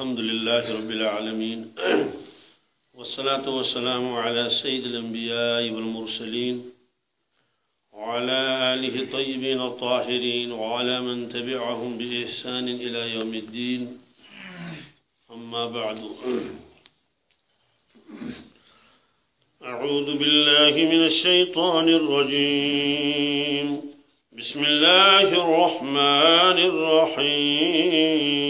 الحمد لله رب العالمين. والصلاة والسلام على سيد الأنبياء والمرسلين وعلى آله الطيبين الطاهرين وعلى من تبعهم بإحسان إلى يوم الدين. أما بعد. أعوذ بالله من الشيطان الرجيم. بسم الله الرحمن الرحيم.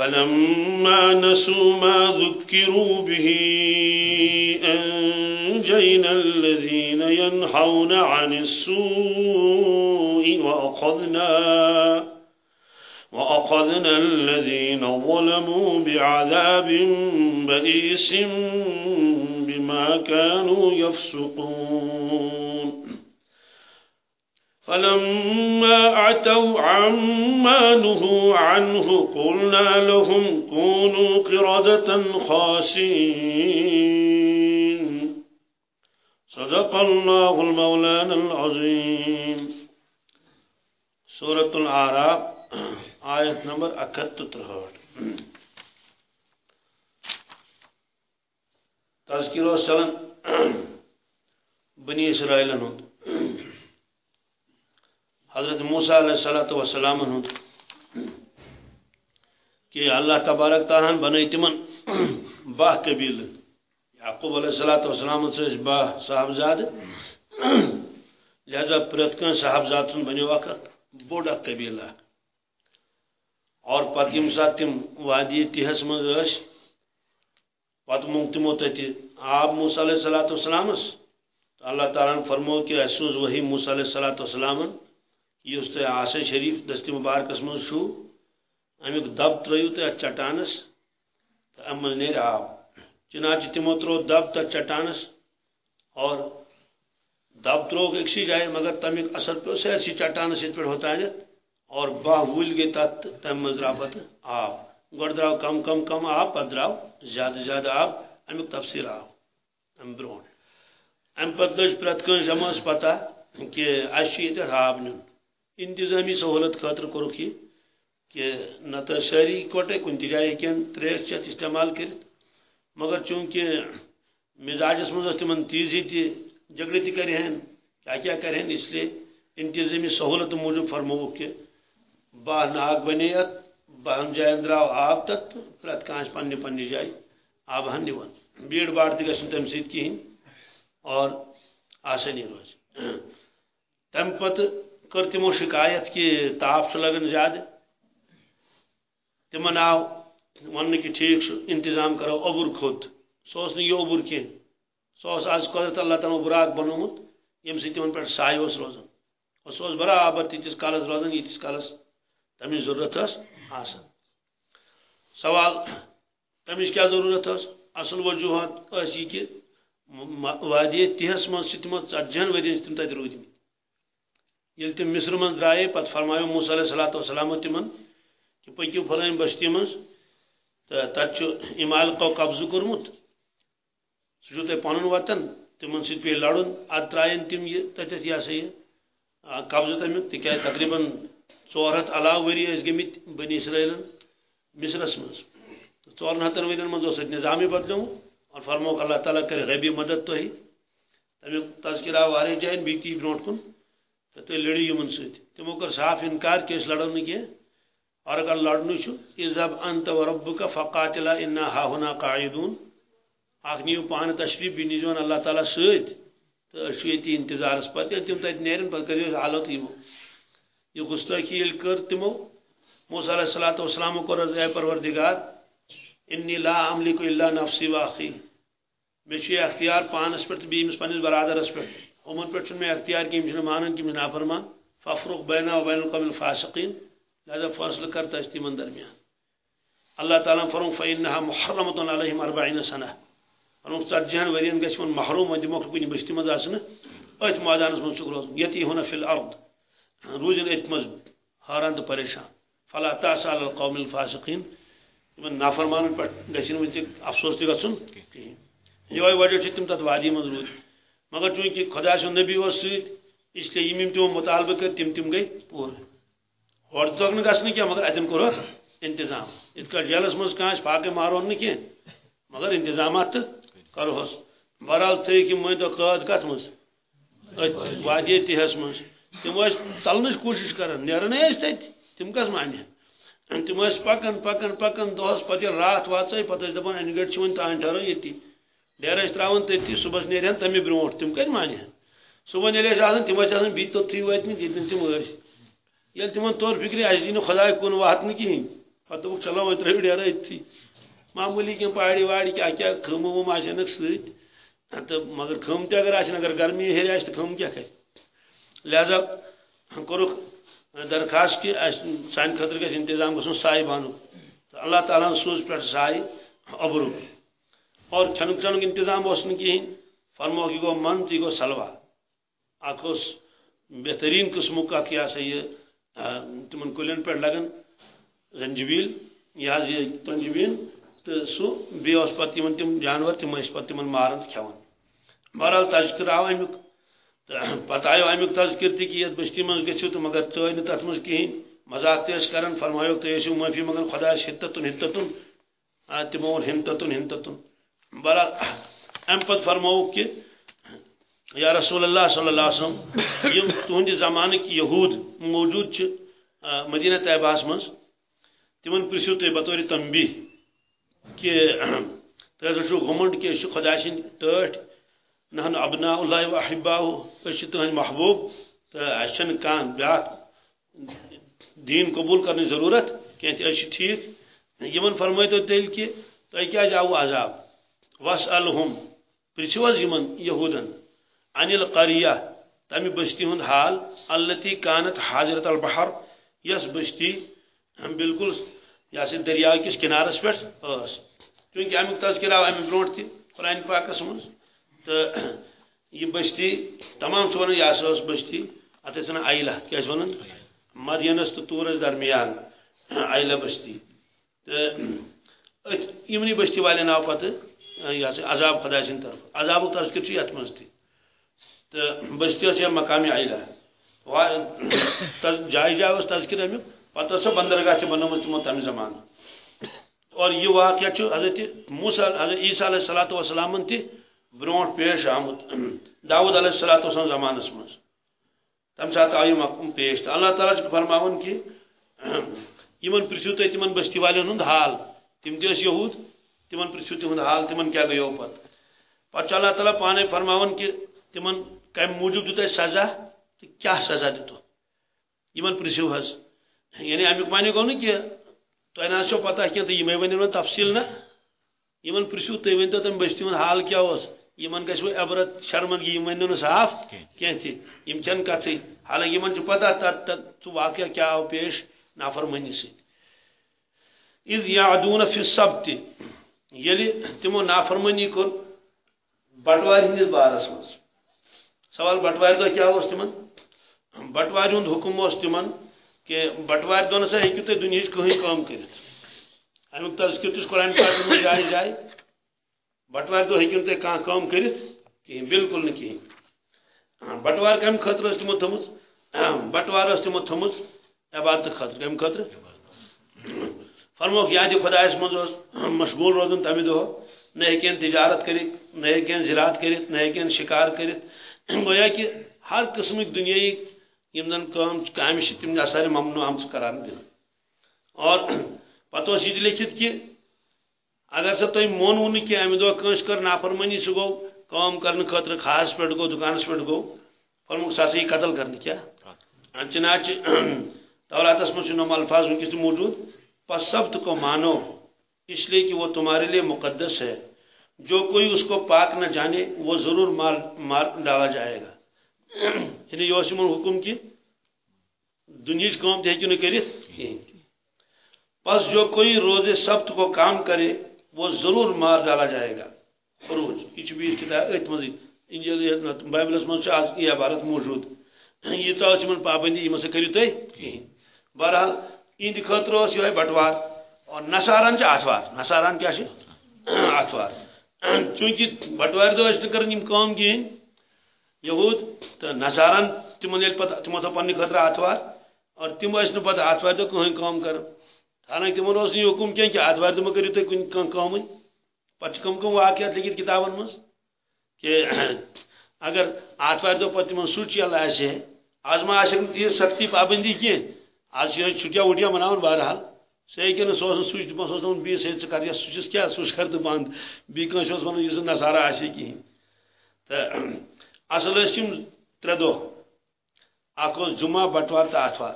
فلما نسوا ما ذكروا به أنجينا الذين ينحون عن السوء وأخذنا وأخذنا الذين ظلموا بعذاب بئيس بما كانوا يفسقون. فلما أعتوا عما نهوا عنه قلنا لهم كونوا قردة خاسين صدق الله المولان العظيم. سورة العراف آية نمبر اکت ترہٹ تذکر و بني إسرائيل حضرت موسیٰ علیہ الصلوۃ والسلام ہند کہ اللہ تبارک تعالیٰ بنائی تمن باہ قبیل یعقوب علیہ الصلوۃ والسلام سے باہ صاحبزاد لہذا پرت کن صاحبزاد بنیو اکھ بوڑ قبیلہ اور پتہ یم سات تم وادی تہس مز پتہ مونگ تمو تتہِ آب موسیٰ علیہ الصلوۃ والسلام اللہ تعالیٰ فرمو کہ اسہ سوز وحی موسیٰ علیہ الصلوۃ والسلام یہ تہ آسے شریف دستی مبارکس من چھو امیک دب ترو تہ ات اچھا چٹانس تو ام نیر آب چنانچہ تمو ترو دب تر اچھا چٹانس اور دب ترو اکسی جائے، مگر تمیک اثر پہ سیسی چٹانس اچھا ات پہ ہوتا ہے اور باہ ول گئی تت، تم من درا پتہ آب گۄڈٕ درٛاو کم کم کم آب پتہٕ درٛاو زیادٕ زیادٕ آب امیُک تفصیل آو امہِ برونٛٹھ امہِ پتہٕ لٔج پرٛٮ۪تھ کٲنٛسہِ جمٲژ پتہ کہِ اَسہِ چھُ آب نیُن انتظامی سہولت خاطر کورک یہ کہ نت ساری اکوٹے کن تہ جائے ہن تریش چت استعمال کرت، مگر چونکہ مزاجس مز تمن تیزی تہ جگڑے تہ کرہن کیا کیا کرہن اس لیے انتظامی سہولت موجود فرموک کہ باہ ناگ بنے ات باہن جائن درو آب تت پرت کانس پنہ پنہ جائے، آب ہن نوان بھیڑ باڑ تہ گھن تم سۭتۍ کہین اور آسانی روز۔ تم پتہ کر تمو شکایت کہ تاپ لگن زیادہ۔ تمن آو ون کہ ٹھیک انتظام کرو اوبر کھوت سہ یہ اوبر کی سہ آز قدرت اللہ تعالیٰ براک بنومت، یم سی تمن پہ سائے روزان اور سہ برابر تیتس کالس روزان یتس کالس تمس ضرورت آسان سوال تمس کیا ضرورت اصل وجوہات یہ کہ وادی تہس من تمو ژتجہن ورین تم تت روٗدمٕتۍ یل تم مصر من درائے پت فرمایو موسیٰ علیہ الصلوۃ والسلام تمن کہ پکیو فلان بستی من تو تت امالکو قبضہ کورمت سہ تہ پن وطن تمن سی پی لڑن اد ترائن تم یہ تتھ یہ سا یہ قبضہ تمیک تکیاز تقریباً ژور ہتھ علاوہ ؤری ٲسۍ گٔمٕتۍ بنی اسرائیلن مصرس مز ژورن ہتن ورین مز اوس اتہِ نظامی بدلیومُت اور فرموک اللہ تعالیٰ کرِ غیبی مدد تۄہہِ تمیُک تذکر آو واریاہ جایَن بیٚیہِ تی برونٛٹھ کُن۔ تو تُہۍ لٔڑِو یِمن سۭتۍ تِمو صاف اِنکار کہِ أسۍ لڑو نہٕ اور اگر لڑنے اذهب انت وربك فقاتلا انا ها هنا قاعدون۔ اخ نیو پان تشریف بھی نیزون اللہ تعالیٰ ست تو یہ انتظار پتہ تم تت نیرن پتہ کریو، حالت یمو یہ گستاخی یل کر تمو۔ موسیٰ علیہ الصلوۃ والسلام کو رض اے پروردگار۔ انی لا املک الا نفسی واخی بے اختیار پانس پہ بیمس پنس برادرس پہ ہمن پہ میں اختیار کی مجھے مانن کی نافرمان. ففرق بینا و بین القوم الفاسقین. لہذا فاصل کرتا اس تیمن درمیان. اللہ تعالیٰ فرمو فإنها محرمت علیہم اربعین سنہ فرمو ژتجہن ورین گژھِ ون محروم ون دموکھ کُنہِ بستی منٛز آسنہٕ أتھۍ مٲدانس منٛز چھُکھ روزُن یتی ہونا فی الأرض. روزن أتھۍ منٛز حٲران تہٕ پریشان. فلا تاس علی القوم الفاسقین تمن نافرمانن پٮ۪ٹھ گژھِ نہٕ وۄنۍ افسوس تہِ گژھُن کِہیٖنۍ یہوے وجہ چھِ تِم تتھ وادی منٛز روٗدۍ مگر چونکہ خدا سُنٛد نبی اوس سۭتۍ اسلیے یم یم تمو مطالبہ کر تم تم گئی پورٕ۔ ہور دۄگ نہٕ گژھنہٕ کینٛہہ مگر اتٮ۪ن کوٚرُکھ انتظام۔ یِتھ کٲٹھۍ جیلس منٛز کانٛہہ آسہِ فاقے مارون نہٕ کینٛہہ مگر انتظامات تہٕ کرہوس بہرحال تھٲیِکھ یِم مٲنۍتو قٲد کتھ منٛز أتھۍ اچھا، وادی تِہس منٛز تِم ٲسۍ ژلنٕچ کوٗشش کران نیران ٲسۍ تتہِ کس مانہِ تِم ٲسۍ پکان پکان پکان دۄہس پتہٕ ییٚلہِ راتھ واژے پتہٕ ٲسۍ دپان انہِ گٔٹۍ چھِ وۄنۍ تانۍ ٹھہرو ییٚتی ڈیرٕ ٲسۍ تراوان تٔتی صبحس نیرہن تمہِ برونٛٹھ، تِم کتہِ مانہِ ہن صبح ییٚلہِ ٲسۍ آسان تِم ٲسۍ آسان بیٚیہِ توٚتھٕے وٲتمٕتۍ ییٚتٮ۪ن تِم ٲسۍ ییٚلہِ تِمن توٚر فِکرِ اَسہِ دی نہٕ خۄداے کُن واتنہٕ کِہیٖنۍ پتہٕ دوٚپُکھ چلو وۄنۍ ترٛٲیِو ڈیرٕ أتھی معموٗلی کینٛہہ پاڑِ واڑِ کیٛاہ کیٛاہ خٲمہٕ وٲمہٕ آسنکھ سۭتۍ تہٕ مگر خٲم تہِ اگر آسن اگر گرمی ہیٚرِ آسہِ تہٕ خٲم کیٛاہ کرِ لہذا کوٚرُکھ درخواست کہ سانہِ خٲطرٕ گژھِ انتظام گژھُن سایہِ بانُک تہٕ اللہ تعالیٰ ہن سوٗز پٮ۪ٹھ سایہِ اوٚبرُک اور کھٮ۪نُک چٮ۪نُک انتظام اوس نہٕ کِہیٖنۍ فرموکھ یہِ گوٚو من تہٕ یہِ گوٚو سلوا اکھ اوس بہتریٖن قٕسمُک اکھ یہِ ہسا یہِ تِمن کُلٮ۪ن پٮ۪ٹھ لگان زنجبیٖل یہِ حظ یہِ تنجبیٖن تہٕ سُہ بیٚیہِ اوس پتہٕ تِمن جانور، تِم ٲسۍ پتہٕ تِمن ماران تہٕ کھٮ۪وان بہرحال تذکر آو امیُک تہٕ پتہٕ آیو تذکر تہِ کہِ یتھ بستی منٛز گٔژھِو تہٕ مگر ژٲے نہٕ تتھ منٛز کِہیٖنۍ مزاق تہِ ٲسۍ کران فرمایوکھ تُہۍ ٲسِو معٲفی منگان خۄدایس ہِتتُن ہِتتُن۔ تِمو ووٚن ہِنتتُن ہِنتتُن بہرحال ام پتہٕ فرمووُکھ کہ یا رسول اللہ صلی اللہ علیہ وسلم یم تہندِ زمانٕکۍ یہوٗد موجوٗد چھِ مدینہ طیبہس منٛز تمن پرژھِو تُہۍ بطور تنبی کہ تۄہہِ ہسا چھُو گُمنڈ کہ أسۍ چھِ خۄدا سٕنٛدۍ نحن ابنا اللہ و احباہ أسۍ محبوب۔ تہٕ اَسہِ چھنہٕ کانٛہہ بیٛاکھ دیٖن قبوٗل کرنٕچ ضروٗرت کینٛہہ تہِ أسۍ چھِ ٹھیٖک۔ یِمن فرمٲیتو تیٚلہِ کہِ عذاب؟ وس الحم پرژھِو حظ یِمن، یہوٗدن. انل قریہ تمہِ بستی ہُنٛد حال التی کانت حاضرت البحر. یس بستی بالکل یہ سا دریاو کس کنارس پہ ٲس چونکہ امیُک تذکر آو امہِ برونٛٹھ تہِ قرآن پاکس منٛز تہٕ یہِ بستی تمام چھِ ونان یہِ ہسا بستی اتھ ٲسۍ ونان ایلا کیٛاہ مدینس تہٕ تورس درمیان ایلا بستی تہٕ أتھۍ یِمنٕے بستی والٮ۪ن آو پتہٕ؟ یہ ہسا عذاب خدا سٕنٛدِ طرف. عذابُک تذکر چھُ یتھ منٛز تہِ تہٕ بستی ٲس یا مقام ایلا جایہِ جایہِ اوس تذکر امیُک پتہٕ ٲس بندرگاہ تہِ بنٲومٕژ تِمو تمہِ زمانہٕ اور یہ واقعہ چھُ حضرت موسیٰ حضرت عیسیٰ علیہ الصلوۃ والسلامن تہِ برونٛٹھ پیش آمُت داود علیہ الصلوۃ والسلام زمانس منٛز تمہِ ساتہٕ آو مقام پیش تہٕ اللہ تعالیٰ چھُ فرماوان کہِ یِمن پرژھِو تُہۍ تِمن بستی والٮ۪ن ہُنٛد حال، تِم تہِ ٲسۍ یہوٗد تِمن پرژھِو تِہُنٛد حال تِمن کیٛاہ گٔیو پتہٕ پتہٕ چھُ اللہ تعالیٰ پانے فرماوان کہِ تِمن کمہِ موٗجوٗب دیُت سزا تہٕ کیٛاہ سزا یِمن پرژھِو حظ یعنی امیُک معنی گوٚو نہٕ کہِ تۄہہِ نہ چھو پتہ تہٕ یِمے ؤنِو نہٕ تفصیٖل نہ یِمن پرژھِو تُہۍ ؤنۍتو تَمہِ بٔستی ہُنٛد حال کیٛاہ اوس یِمن وۄنۍ عبرت شرمندگی نہٕ صاف تہِ یِم چھنہٕ کتھٕے حالانکہِ یِمن پتہ تتھ سُہ واقعہ کیٛاہ آو پیش نافرمٲنی سۭتۍ اِذ یادوٗن فی سبتہِ ییٚلہِ تِمو نافرمٲنی کوٚر بٹوارِ ہٕنٛدِس بارس منٛز سوال بٹوارِ دۄہ کیٛاہ اوس تِمن؟ بٹوارِ ہُنٛد حُکم اوس تِمن کہ بٹوارِ دۄہ نسا ہیٚکِو تُہۍ دُنہِچ کٕہٕنۍ کٲم کٔرِتھ امیُک تذکر تہِ چھُ قرآن پاکس منٛز جایہِ جایہِ بٹوارِ دۄہ ہیٚکِو نہٕ تُہۍ کانٛہہ کٲم کٔرِتھ کِہیٖنۍ بِلکُل نہٕ کِہیٖنۍ بٹوار کمہِ خٲطرٕ ٲس تِمو تھٲومٕژ بٹوار ٲس تِمو تھٲومٕژ عبادتہٕ خٲطرٕ کمہِ خٲطرٕ فرموکھ یادِ خۄدایس منٛز اوس مشغوٗل روزُن تمہِ دۄہ نہ ہیٚکن تجارت کٔرِتھ نہ ہیٚکن زِراعت کٔرِتھ نہ ہیٚکن شِکار کٔرِتھ گویا کہِ ہر قٕسمٕکۍ دُنیٲیی یم زن کٲم کامہِ چھِ تِم ہسا ممنوع آمژٕ کران دِنہٕ اور پتہ یہ لکھت کہ اگر سا تھی مونو نا کہ امہ دہ کنس کر نافرمانی سہ گو کام کرنے خاطر خاص پہ گو دکانس پہ گو۔ فرموک سا قتل کرنے کیا؟ چنانچہ توراتس میں نم الفاظ ونکس موجود پس سبت کو مانو اس لیے کہ وہ تمہارے لیے مقدس ہے۔ جو کوئی اس کو پاک نہ جانے وہ ضرور مار مار ڈالا جائے گا۔ یعنی یہ حکم کی دنیا کام تھی نہ کرت پس جو کوئی روز سبت کو کام کرے وہ ضرور مار ڈالا جائے گا۔ فروج یہ بھی کتاب ات مزید۔ بائبلس من آج یہ عبارت موجود۔ یہ تو پابندی یہ کرو تھی؟ بہرحال عید خطر یہ بٹوار اور نساران چھ آتوار نساران کیا آتوار چونکہ بٹوار دہ کران کام کہین یہود تو نساران تمن پتہ تمو تھو پنہ خطر آتوار اور تم ٲسۍ نہٕ پتہ آتوار دۄہ کٕہٕنۍ کٲم کران حالانکہ تمن اوس نہٕ حکم کینٛہہ کہ آتوار دۄہ مہ کٔرِو تُہۍ کُنہِ کانٛہہ کٲمٕے کم کم واقعات لیکھِتھ کتابن منٛز کہ اگر آتوار دۄہ پتہٕ تمن سُچ یلہٕ آسہِ ہے آز ما سختی پابندی کینٛہہ آج یہ چھٹیاں وٹیاں مناون بہرحال سہ ہیٚکہِ نہٕ سُہ اوس نہٕ سُچ دپان بیٚیِس ہے ژٕ کر یہِ سُچس کیٛاہ سُچ کر تہٕ بنٛد بیٚیہِ کٲنٛسہِ اوس ونان یُس زن نصارا آسہِ ہے اصل ٲسۍ یِم ترٛےٚ دۄہ جمعہ، بٹوار تہٕ آتھوار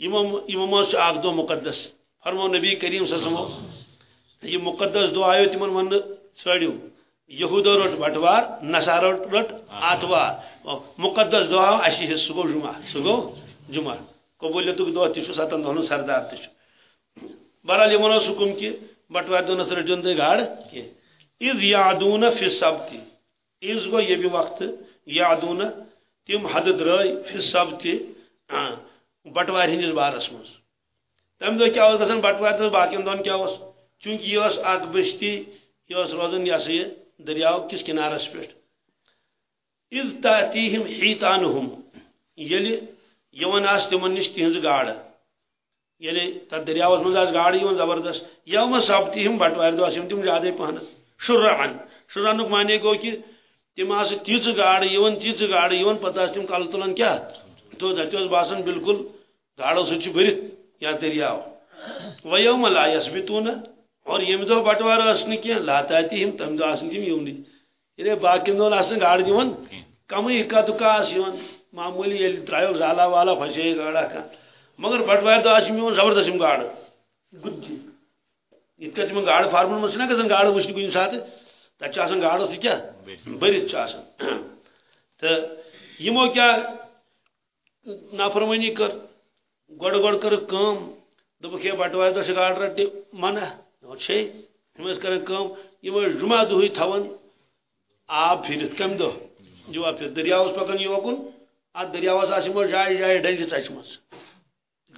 یِمو یِمو منٛز چھُ اکھ دۄہ مُقدس۔ فرمو نبی کریم صمو یہ مقدس دۄہ آیو تِمن وننہٕ ژھٲڑِو یہودو رٹ بٹوار نصارو رٹ آتوار۔ مقدس دۄہ آو اسی حصہٕ سُہ جمعہ سُہ گوٚو جمعہ۔ قبولیت دہ تہ ستن دہن سردار تہ بہرحال یہ حکم کہ بٹوار دونس رٹن تھی گاڑ کی عز یادون فی سبتی عز گو یہ بھی وقت یادون ہاں، تم حد درائے فی سبتی بٹوار ہندس بارس مز تم دہ کیا گھن بٹوار دہ باقین دہن کیا چونکہ یہ اخ بستی یہ روزان یہ سا یہ دریاو کس کنارس پہ عز تاتیہم حیتانہم۔ یلی یون آس تمن نش تہذ گاڑ۔ یعنی تر دریاوس مز آس گاڑ یون زبردست۔ یوم سبتی ہم بٹوار دہ تم زیادہ پہن۔ شرعن شرعنک معنی گو کہ تم آس تیز گاڑ، یون تیز گاڑ، یون پتہ تم کل تلان کیا۔ تو تتہ باسان بالکل گاڑو سچ برت یا دریاو۔ و یوم لا یسبتون اور یم دہ بٹوار اس نہ کی لاتاتی ہم تم دہ آسن تم یون یعنی باقی دہ آسن گاڑ دِوان کمی اکا دکا آس یون۔ معمولی یل ترایو زالا والا پھسے گاڑا کا۔ مگر بٹوار دہ میون زبردست گاڑ۔ گدی یت کت تم گاڑ فارمن من گھن گاڑ وچن کن سات تتہ گاڑ سہ کیا؟ برت تو یمو کیا نافرمانی کر گۄڈٕ گۄڈٕ کٔرٕکھ کٲم دوٚپُکھ ہے بٹوارِ دۄہ چھِ گاڈٕ رٹہِ منع۔ چھے یِم ٲسۍ کران کٲم یِم ٲسۍ جُمعہ دۄہٕے تھاوان آب پھِرِتھ کمہِ دۄہ جُمعہ پھِرِتھ دٔریاوس پکان یوکُن ات دریاوس آس یمو جائے جائے ڈنجہ ژچمژ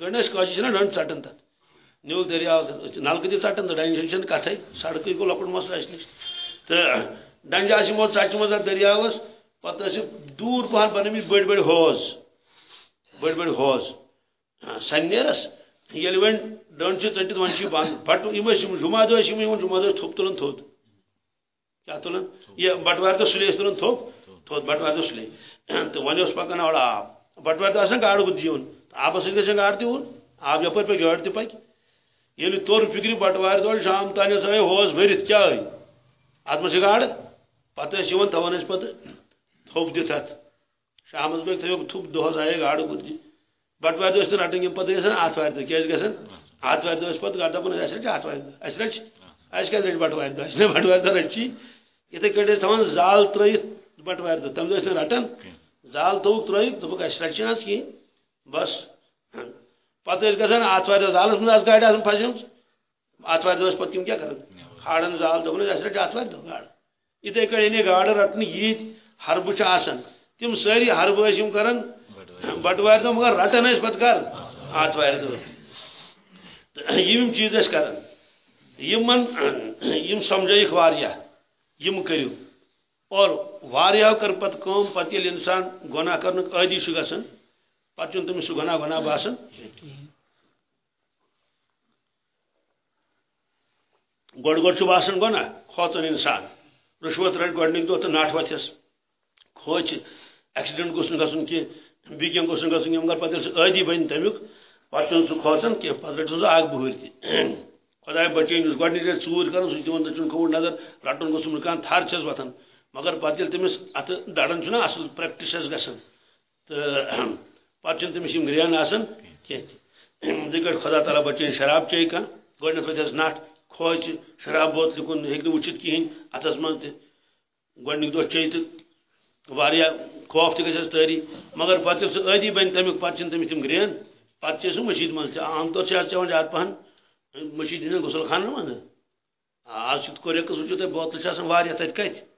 گنڈس کاجی چھنا جی ڈنڈ ژٹان تت نیو دریاو نلکہ تہ ژٹان تو ڈنجہ چھن کتھے سڑکہ گو لکٹ مسل اس نش تو ڈنجہ جی آس یمو ژچمژ ات دریاوس پتہ ٲسۍ دوٗر پہن بنٲمٕتۍ بٔڑۍ بٔڑۍ ہوز۔ بٔڑۍ بٔڑۍ ہوز۔ ہاں، سنیرس۔ ییٚلہِ وۄنۍ ڈنڈ جی چھِ ژٔٹِتھ وۄنۍ چھِ بنٛد بٹ یِم ٲسۍ یِم جمعہ دۄہ ٲسۍ یِم یِوان جمعہ دۄہ ٲسۍ تھوٚپ تُلان تھوٚد کیٛاہ تُلان یہِ بٹوارِ دۄہ سُلے ٲسۍ تُلان تھوٚپ۔ تھوٚد بٹوارِ دۄہ سُلے تو ون پکان اور آب بٹوار دہ گاڑ گد جیون۔ آبس سر گاڑ تہ آب یپ پہ گاڑ تہ پکہ یل تور فکر بٹوار دہ شام تان آئی ہوس بھرت کیا ات مجھ گاڑ؟ پتہ تھوان پتہ۔ تھوپ دت ات شامس بیگ تھو تھوپ دہس آئے گاڑ گد جی۔ بٹوار دہ رٹن پتہ گھن آتوار دہ کیا گھن آتوار دہ پتہ۔ گھر دپان اس رچ آتوار دہ اس رچ؟ اس کیا رچ بٹوار دہ بٹوار دہ رچی اتھے کٹھ تھوان زال ترت بٹوار دہ تم دہ رٹان زال تھوک ترٲیِتھ دوٚپُکھ اَسہِ رَچہِ حظ کِہیٖنۍ بس۔ پتہٕ ٲسۍ گژھان آتھوارِ دۄہ زالس منٛز آسہٕ گاڑِ آسان پھسیمٕژ آتھوارِ دۄہ ٲسۍ پتہٕ تِم کیٛاہ کران کھالان زال دوٚپُن اَسہِ رَچہِ آتھوارِ دۄہ گاڑٕ یِتھَے کٔنۍ یعنی گاڑٕ رٹنہٕ ییٖتۍ ہربہٕ چھِ آسان تِم سٲری ہربہٕ ٲسۍ یِم کران بٹوارِ دۄہ مگر رٹان ٲسۍ پتہٕ کر۔ آتھوارِ دۄہ تہٕ یِم یِم چیٖز ٲسۍ کران یِمن یِم سمجھٲیِکھ واریاہ یِم کٔرِو اور واریاہ کر پت کم پتہ یل انسان گناہ کرنک عادی چھ گژھان پتہ چھ تمس سہ گناہ گناہ باسان گۄڈ گۄڈ چھ باسان گناہ کھوژان انسان۔ رشوت رٹ گۄڈنیک دۄہ تہٕ ناٹ وتھس کھوژ ایکسیڈنٹ گوٚژھ نہٕ گژھُن کینٛہہ بیٚیہِ کینٛہہ گوٚژھ نہٕ گژھُن کینٛہہ مگر پتہٕ ییٚلہِ سُہ عٲدی سہ کھوژان کی پتہ رٹن سہ اگ بہر تہ خدا بچین اس گۄڈنِچ لٹہِ ژوٗر کران سُہ چھُ دِوان نظر، رٹُن گوٚژھُم نہٕ کانٛہہ تھر چھس وۄتھان مگر پتہٕ ییٚلہِ تٔمِس اتھٕ دڑان اصل پریکٹس چھس گژھان۔ تہٕ پتہٕ چھِنہٕ تٔمِس یِم گرٛین آسان کینٛہہ تہِ۔ یِتھٕے کٲٹھۍ خۄدا تعالیٰ بچٲیِن شراب چیٚیہِ کانٛہہ۔ گۄڈنیٚتھ ؤتھِس نٹھ کھوژِ شراب بوتلہِ کُن ہیٚکہِ نہٕ وٕچھِتھ کِہیٖنۍ۔ اتھس منٛز تہِ گۄڈنِکۍ دۄہ چیٚیہِ تہٕ واریاہ خوف تہِ گژھٮ۪س تٲری۔ مگر پتہٕ ییٚلہِ سُہ عٲدی بنہِ تمیُک، پتہٕ چھِنہٕ تٔمِس تِم گرٛین۔ پتہٕ چیٚیہِ سُہ مٔشیٖد منٛز تہِ۔ عام طور چھِ آز چٮ۪وان زیادٕ پہن۔ مٔشیٖد ہٕنٛدٮ۪ن غسل خانن منٛز۔ آز چھُ کوریکس وٕچھِو تُہۍ بوتلہٕ چھِ آسان واریاہ تتہِ کتہِ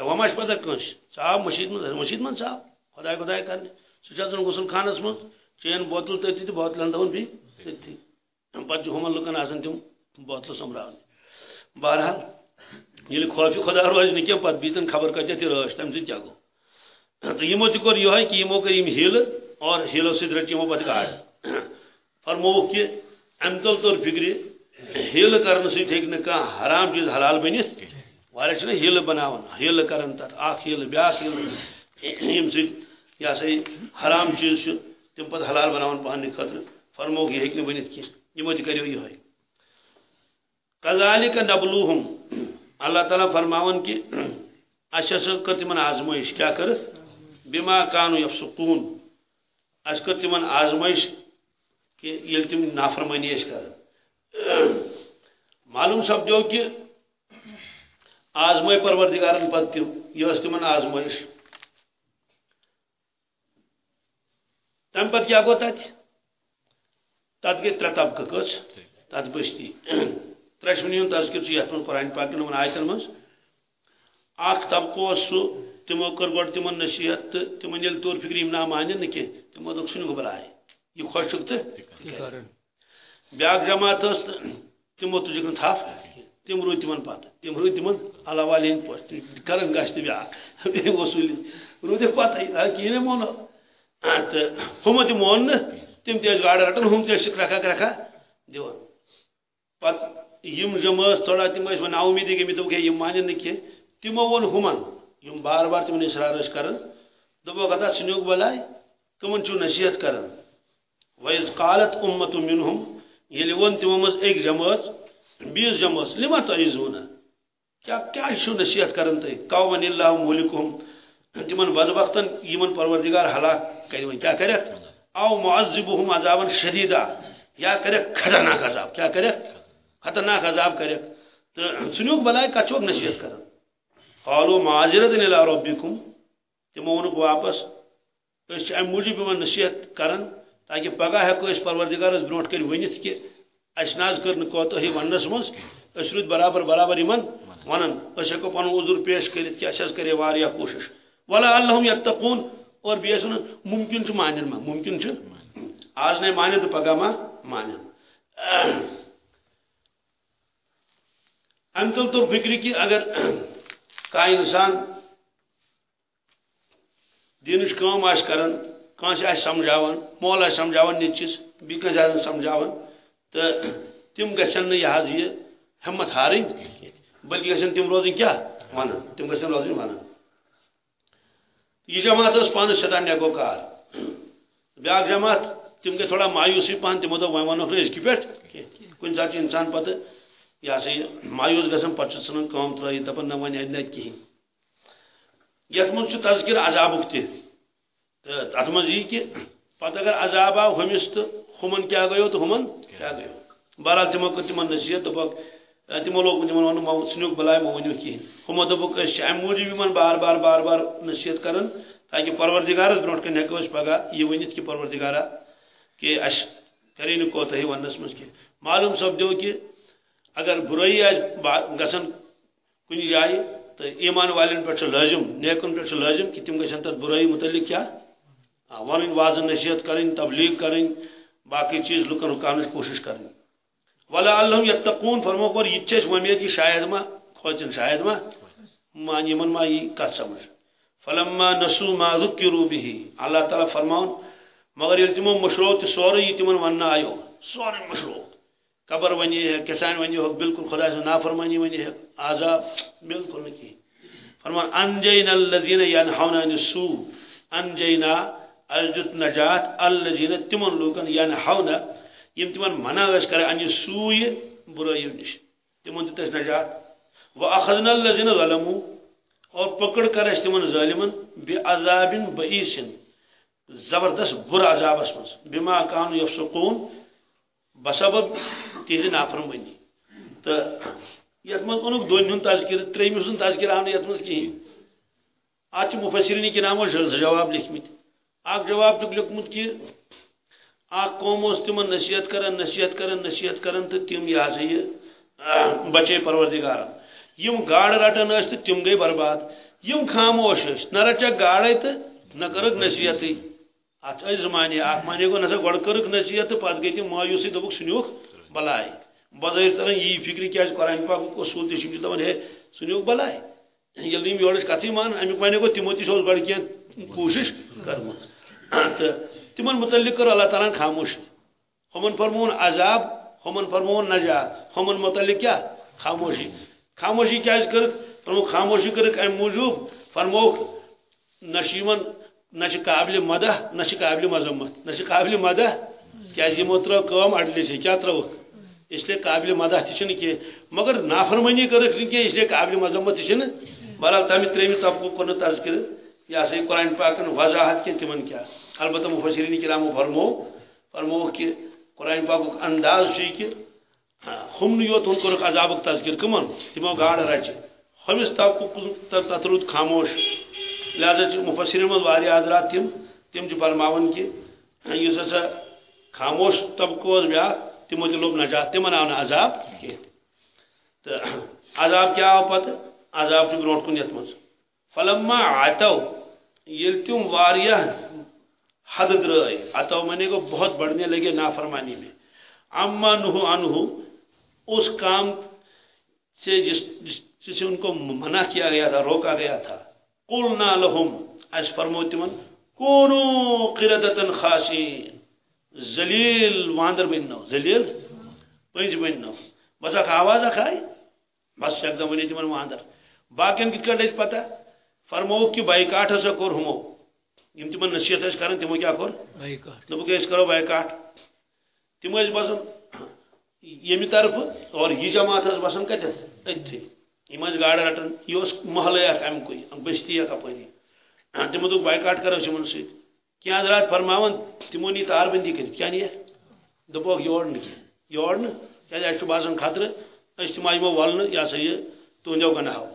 کیٛاہ وۄنۍ ما چھِ پتہ کٲنٛسہِ ژاو مٔشیٖد منٛز مٔشیٖد منٛز ژاو خۄداے خۄداے کرنہِ سُہ غسل خانس منٛز چین بوتل تٔتی تہٕ بوتل انٛداوُن بیٚیہِ تٔتھی پتہٕ چھُ ہُمن لُکن آسان تِم بوتلہٕ سوٚمبراونہِ بہرحال ییٚلہِ خوفہِ خۄدا روزِ نہٕ کینٛہہ پتہٕ بیٖتن خبر کتہِ تہِ رٲچھ تمہِ سۭتۍ کیٛاہ گوٚو تہٕ یِمو تہِ کوٚر یِہوے کہِ یِمو کٔر یِم ہیٖلہٕ اور ہیٖلو سۭتۍ رٔٹۍ یِمو پتہٕ گاڈٕ فرمووُکھ کہِ امہِ تل توٚر فِکرِ ہیٖلہٕ کرنہٕ سۭتۍ ہیٚکہِ نہٕ کانٛہہ حرام چیٖز حلال بٔنِتھ واریاہ چھِنہ ہیٖلہٕ بناوان ہیٖلہٕ کران تتھ اکھ ہیٖلہٕ بیاکھ ہیٖلہٕ ییٚمہِ سۭتۍ یہِ ہسا یہِ حرام چیٖز چھُ تِم پتہٕ حلال بناوان پانہٕ خٲطرٕ فرمووُکھ یہِ ہیٚکہِ نہٕ بٔنِتھ کینٛہہ یِمو تہِ کریو یِہوے کزالِک نبلوہم۔ اللہ تعالیٰ فرماون کہ اَسہِ ہسا اچھا کٔر تِمن آزمٲیش کیٛاہ کٔرٕکھ بِما کانو یفسقوٗن۔ اَسہِ اچھا کٔر تِمن آزمٲیش کہ ییٚلہِ تِم نافرمٲنی ٲسۍ کران معلوم سپدیو کہ آزمٲے پروردگارن پتہٕ تِم یہِ ٲس تِمن آزمٲیش تمہِ پتہٕ کیٛاہ گوٚو تتہِ تتھ گٔے ترٛےٚ طبقہٕ کٔژ تتھ بٔستی ترٛشوٕنی ہُنٛد تذکر چھُ یتھ منٛز قرآن پاکن یِمن آیتن منٛز۔ اکھ طبقہٕ سُہ تِمو کٔر گۄڈٕ تِمن نصیحت تہٕ تِمن ییٚلہِ طور فِکر یِم نا مانن نہٕ کینٛہہ تِمو دوٚپ ژھٕنِو بلاے یہِ خۄش چھُکھ تہٕ بیاکھ جماعت ٲس تہٕ تِمو تُجِکھ نہٕ تھپھ تِم روٗدۍ تِمن پتہٕ، تِم روٗدۍ تِمن اللہ والہِ ہٕنٛدۍ پٲٹھۍ کرن گژھِ تہِ بیاکھ، بیٚیہِ وصوٗلی روٗدِکھ پتہٕ کِہیٖنۍ مونو۔ تہٕ ہُمو تہِ مون نہٕ، تِم تہِ ٲسۍ گاڈٕ رٹان، ہُم تہِ ٲسۍ شِکرکھا کرکھا دِوان۔ پتہٕ یِم جم تھوڑا تِم ٲسۍ وۄنۍ نا اُمیٖدی گٔمٕتۍ دوٚپُکھ ہے یِم مانن نہٕ کینٛہہ۔ تِمو بار بار تِمن اِشرار ٲسۍ کران۔ دوٚپُکھ ہتا ژھٕنِوُکھ بلاے نصیحت کران۔ ویز قالت اُمت منہم ییٚلہِ ووٚن تِمو منٛز أکۍ جمٲژ بیٚیِس جمٲژ لِما تۄہہِ زوٗنا کیٛاہ کیٛازِ چھُو نصیحت کران تُہۍ قومن اللہ مولکُم تِمن بدبختن یِمن پروردگار ہلاک کرِ وۄنۍ کیٛاہ او معذبہم عذابن شدیدہ یا کرٮ۪کھ خطرناک عذاب کیٛاہ کرٮ۪کھ خطرناک عذاب کرٮ۪کھ تہٕ ژھٕنیوکھ بلاے کتھ چھُکھ نصیحت کران قالو معذرت الى ربکم تِمو ووٚنُکھ واپس أسۍ چھِ امہِ موٗجوٗب یِمن نصیحت کران تاکہِ پگہہ ہٮ۪کو أسۍ پروردگارس برونٛٹھ کٔنۍ ؤنِتھ کہِ اَسہِ نہ حظ کٔر نہٕ کوتٲہی وننس منٛز أسۍ برابر برابر یِمن ونان أسۍ ہٮ۪کو عذر پیش کٔرِتھ کہِ اچھا اَسہِ کرے واریاہ کوٗشش۔ ولا اللہم یتقوٗن۔ اور بیٚیہِ ٲسۍ ونان مُمکِن چھُ مانن ما۔ مُمکِن چھُ؟ آز نے مانن تہٕ پگہہ ما مانن امہِ تل توٚر فِکرِ کہِ اگر کانٛہہ اِنسان دینٕچ کٲم آسہِ کران کٲنٛسہِ آسہِ سمجھاوان مول آسہِ سمجھاوان نیٚچوِس بیٚیہِ کٲنٛسہِ آسہِ سمجھاوان تہٕ تِم گژھن نہٕ یہِ حظ یہِ ہٮ۪مت ہارٕنۍ بٔلکہِ گژھن تِم روزٕنۍ کیٛاہ ونان تِم گژھن جماعت ٲس پانہٕ سٮ۪ٹھاہ نیگو کار بیاکھ جماعت تِم گٔے تھوڑا مایوٗسٕے پہن تِمو دوٚپ وۄنۍ ونہوکھ نہٕ أزکہِ پٮ۪ٹھ کینٛہہ کُنہِ ساتہٕ یہ سا یہ مایوس گژھان پتہ ژھنان کٲم ترٲیِتھ دپان نہ وۄنۍ اَدِ نہٕ اَتہِ کِہیٖنۍ تذکر عذابُک تہِ تہٕ تتھ منٛز یی کہِ پتہٕ اگر عذاب آو ہُمِس تہٕ ہُمن کیٛاہ گٔیو تہٕ ہُمن کیٛاہ گٔیو بہرحال تِمو کٔر تِمن نصیحت دوٚپکھ تِمو لوگ تِمن ونُن مہ ژھٕنیوکھ بلاے مہ ؤنِو کِہیٖنۍ ہُمو دوٚپُکھ أسۍ چھِ امہِ بار بار بار بار نصیحت کران تاکہِ پروردگارس برونٛٹھ کنہِ ہٮ۪کو أسۍ پگہہ یہِ ؤنِتھ کہِ پروردگارا کہ اَسہِ کرے نہٕ کوتاہی وننس منٛز کینٛہہ معلوم سپدیو کہِ اگر برٲیی آسہِ گژھان کُنہِ جایہِ تہٕ ایٖمان والٮ۪ن پٮ۪ٹھ چھُ لٲزِم نیکن پٮ۪ٹھ چھُ لٲزِم کہِ تِم گژھن تَتھ برٲیی متعلق کیٛاہ ونٕنۍ وازٕ نصیحت کرٕنۍ تبلیغ کرٕنۍ باقٕے چیٖز لُکن رُکاونٕچ کوٗشش کرٕنۍ ولا اللہ یتقوٗن فرموکھ اور یہِ تہِ چھِ اَسہِ شاید ما کھوژن شاید ما مان یِمن ما یی کتھ سمجھ۔ فلما نسو ما ذکروا به۔ اللہ تعالیٰ فرماوُن مگر ییٚلہِ تِمو مشروع تہِ سورُے یہِ تِمن وننہٕ آیو سورُے مشروع۔ قبر ونی ہے، کسان ونی ہو بالکل خدا سے نافرمانی ونی ہے، عذاب بالکل نہیں۔ فرمان انجینا الذین ینحون عن السوء، انجینا اس دیت نجات الذین تمن لوکن یعنی حونا یم تمن منع اس کر ان سوی برائی نش تمن دیت اس نجات. واخذنا الذین ظلموا، اور پکڑ کر اس تمن ظالمن، بعذاب بئیس. زبردست بر عذاب اسمس بما كانوا يفسقون بسبب تہذ نافرمانی تو یت من اونک دون ہند تذکر تریم سن تذکر آو یت مز کہین ات مفسرین کی نامو جواب لکھمت اک جواب تک لکھمت کہ اک قوم اس تمن نصیحت کرن نصیحت کرن نصیحت کرن تو تم یہ ہسا یہ بچے پروردگار۔ یم گاڑ رٹن اس تم گئی برباد۔ یم خاموش اس نہ رچا گاڑے تو نہ کرک نصیحت ات زمانے اک مانے گو نسا گڑ کرک نصیحت تو پت گئی تم مایوسی دبک سنیوک بلائے۔ بظاہر طرح یہ فکر کیا قرآن پاک اصول تم دپان ہے سنیوک بلائے۔ یل نم یور کتھی مان، امیک ون گو تمو تہ گڑ کی کوشش کرم تو تمن متعلق کر اللہ تعالیٰ خاموش۔ ہمن فرمون عذاب، ہمن فرمون نجات۔ ہمن متعلق کیا؟ خاموشی۔ خاموشی کیا کر خاموشی کر ام موجوب۔ فرمو، نشیمن نہ قابل مدہ نہ قابل مذمت۔ نہ قابل مدہ کیا جی یمو ترو کام اڈلی سے کیا ترو؟ اس لیے قابل مدہ تھی کی مگر نافرمانی کرک کی اس لیے قابل مذمت تھی بہرحال تمہ تریم طبقہ کور تذکر یہ سا قرآن پاکن وضاحت کی تمن کیا. البتہ مفسرین کرام فرمو فرمو کہ قرآن پاک انداز کہ ہم یوت ہن کورک عذاب تذکر کمن تمو گاڑ رچ. ہمس طبقہ تت رود خاموش. لہذا مفسرین من واریاہ حضرات تم تم فرماون کہ اس ہسا خاموش طبقہ بیا تمو تہ لوب نجات تمن آو عذاب کی تو عذاب کیا آو پتہ عذاب چھ برونٹ کن یت مز فلما عتو یل تم واریہ حد درائے عتو منے کو بہت بڑھنے لگے نافرمانی میں. اما نہو انہو اس کام سے جس جسے ان کو منع کیا گیا تھا، روکا گیا تھا. قلنا لهم اس فرمو تمن کونو قردتن خاسین ذلیل واندر بنو ذلیل؟ پنج بنو بس اک آواز اکھائی بس ایک ونی تمن واندر باقین کت کٹ پتہ؟ فرمو کہ بائیکاٹ ہسا کور ہمو۔ یم تمن نصیحت اس کرن تمو کیا کور؟ بائیکاٹ دبو اس کرو بائیکاٹ تم اس بسن یمی طرف اور یہ جماعت اس بسن کتت اتھی یم اس گاڑ رٹن یہ اس محلے اک ام کوئی بستی اک اپری تمو دو بائیکاٹ کرو سمن سی کیا حضرات فرماون تمو نی تار بندی کر کیا نہیں دبو یور نہ یور نہ؟ کیا اس باسن خطر اس تم آئیمو ولن یا سا یہ تہندو گناہو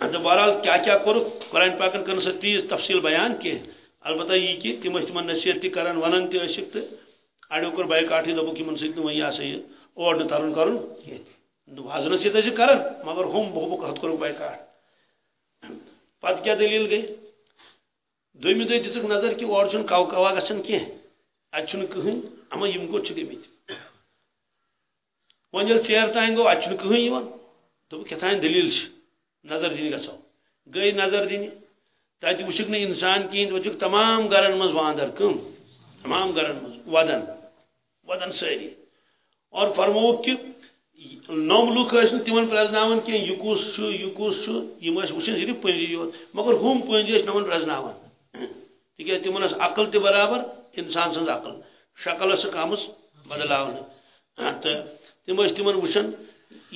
تو بہرحال کیا کیا کور قرآن پاکن کر سا تیز تفصیل بیان کی البتہ یہ کہ تم تم نصیحت تہ کران ونان تہ ٲسِکھ تہٕ اڑیو کوٚر بایکاٹٕے دوٚپُکھ یِمن سۭتۍ نہٕ وۄنۍ یہِ ہسا یہِ اور نہٕ ترُن کرُن کینٛہہ حض نصیحت ٲسِکھ کران مگر ہُم بہبُک ہتھ کوٚرُکھ بایکاٹ پتہٕ کیٛاہ دٔلیٖل گٔے دوٚیمہِ دۄہ دِژٕکھ نظر کہِ اورٕ چھُنہٕ کَو کوا گژھان کینٛہہ اَتہِ چھُنہٕ کٕہٕنۍ اما یِم کوٚت چھِ گٔمٕتۍ وۄنۍ ییٚلہِ ژیر تانۍ گوٚو اَتہِ چھُنہٕ کٕہٕنۍ یِوان دوٚپُکھ کیٛاہ دٔلیٖل چھِ نظر دِنہِ گژھو گئی نظر دِنہِ تتہِ وٕچھکھ نہٕ اِنسان کِہیٖنۍ وٕچھکھ تمام گرن منٛز واندر کٕم۔ تمام گرن منٛز ودن۔ ودن سٲری اور فرمووُکھ کہِ نوٚم لُکھ ٲسۍ نہٕ تِمن پرٛزناوان کینٛہہ یہِ کُس چھُ یہِ صرف پٔنٛزی یوت۔ مگر ہُم پٔنٛزۍ ٲسۍ نہٕ وۄنۍ پرٛزناوان عقل تہِ برابر، اِنسان سٕنٛز عقل۔ شکل ٲسٕکھ آمٕژ بدلاونہٕ ہاں، تہٕ تِم ٲسۍ تِمن وٕچھان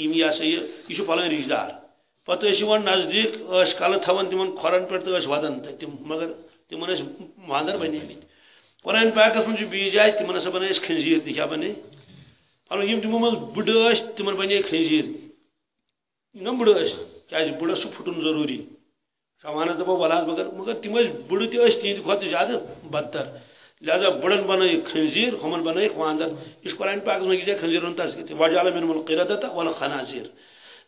یِم یہِ ہسا یہِ یہِ چھُ پلٲنۍ دار پتہ نزدیک کل تھوان تم کھورن پہ تو ودان تم مگر تم واندر بنے مت قرآن پاکس من بیس جائے تم ہسا بن کھنزیر تہ کیا بنے؟ پھر یم تمو من بڑ تم بنے کھنزیر نا بڑ کیا بڑس پھٹن ضروری۔ سوانس دپو ولاس مگر مگر تم بڑ تہ تہند کھت زیادہ بدتر۔ لہذا بڑن بن کھنزیر ہمن بن واندر اس قرآن پاکس من یہ کھنزیر تذکر وجال من القردت والخنازیر۔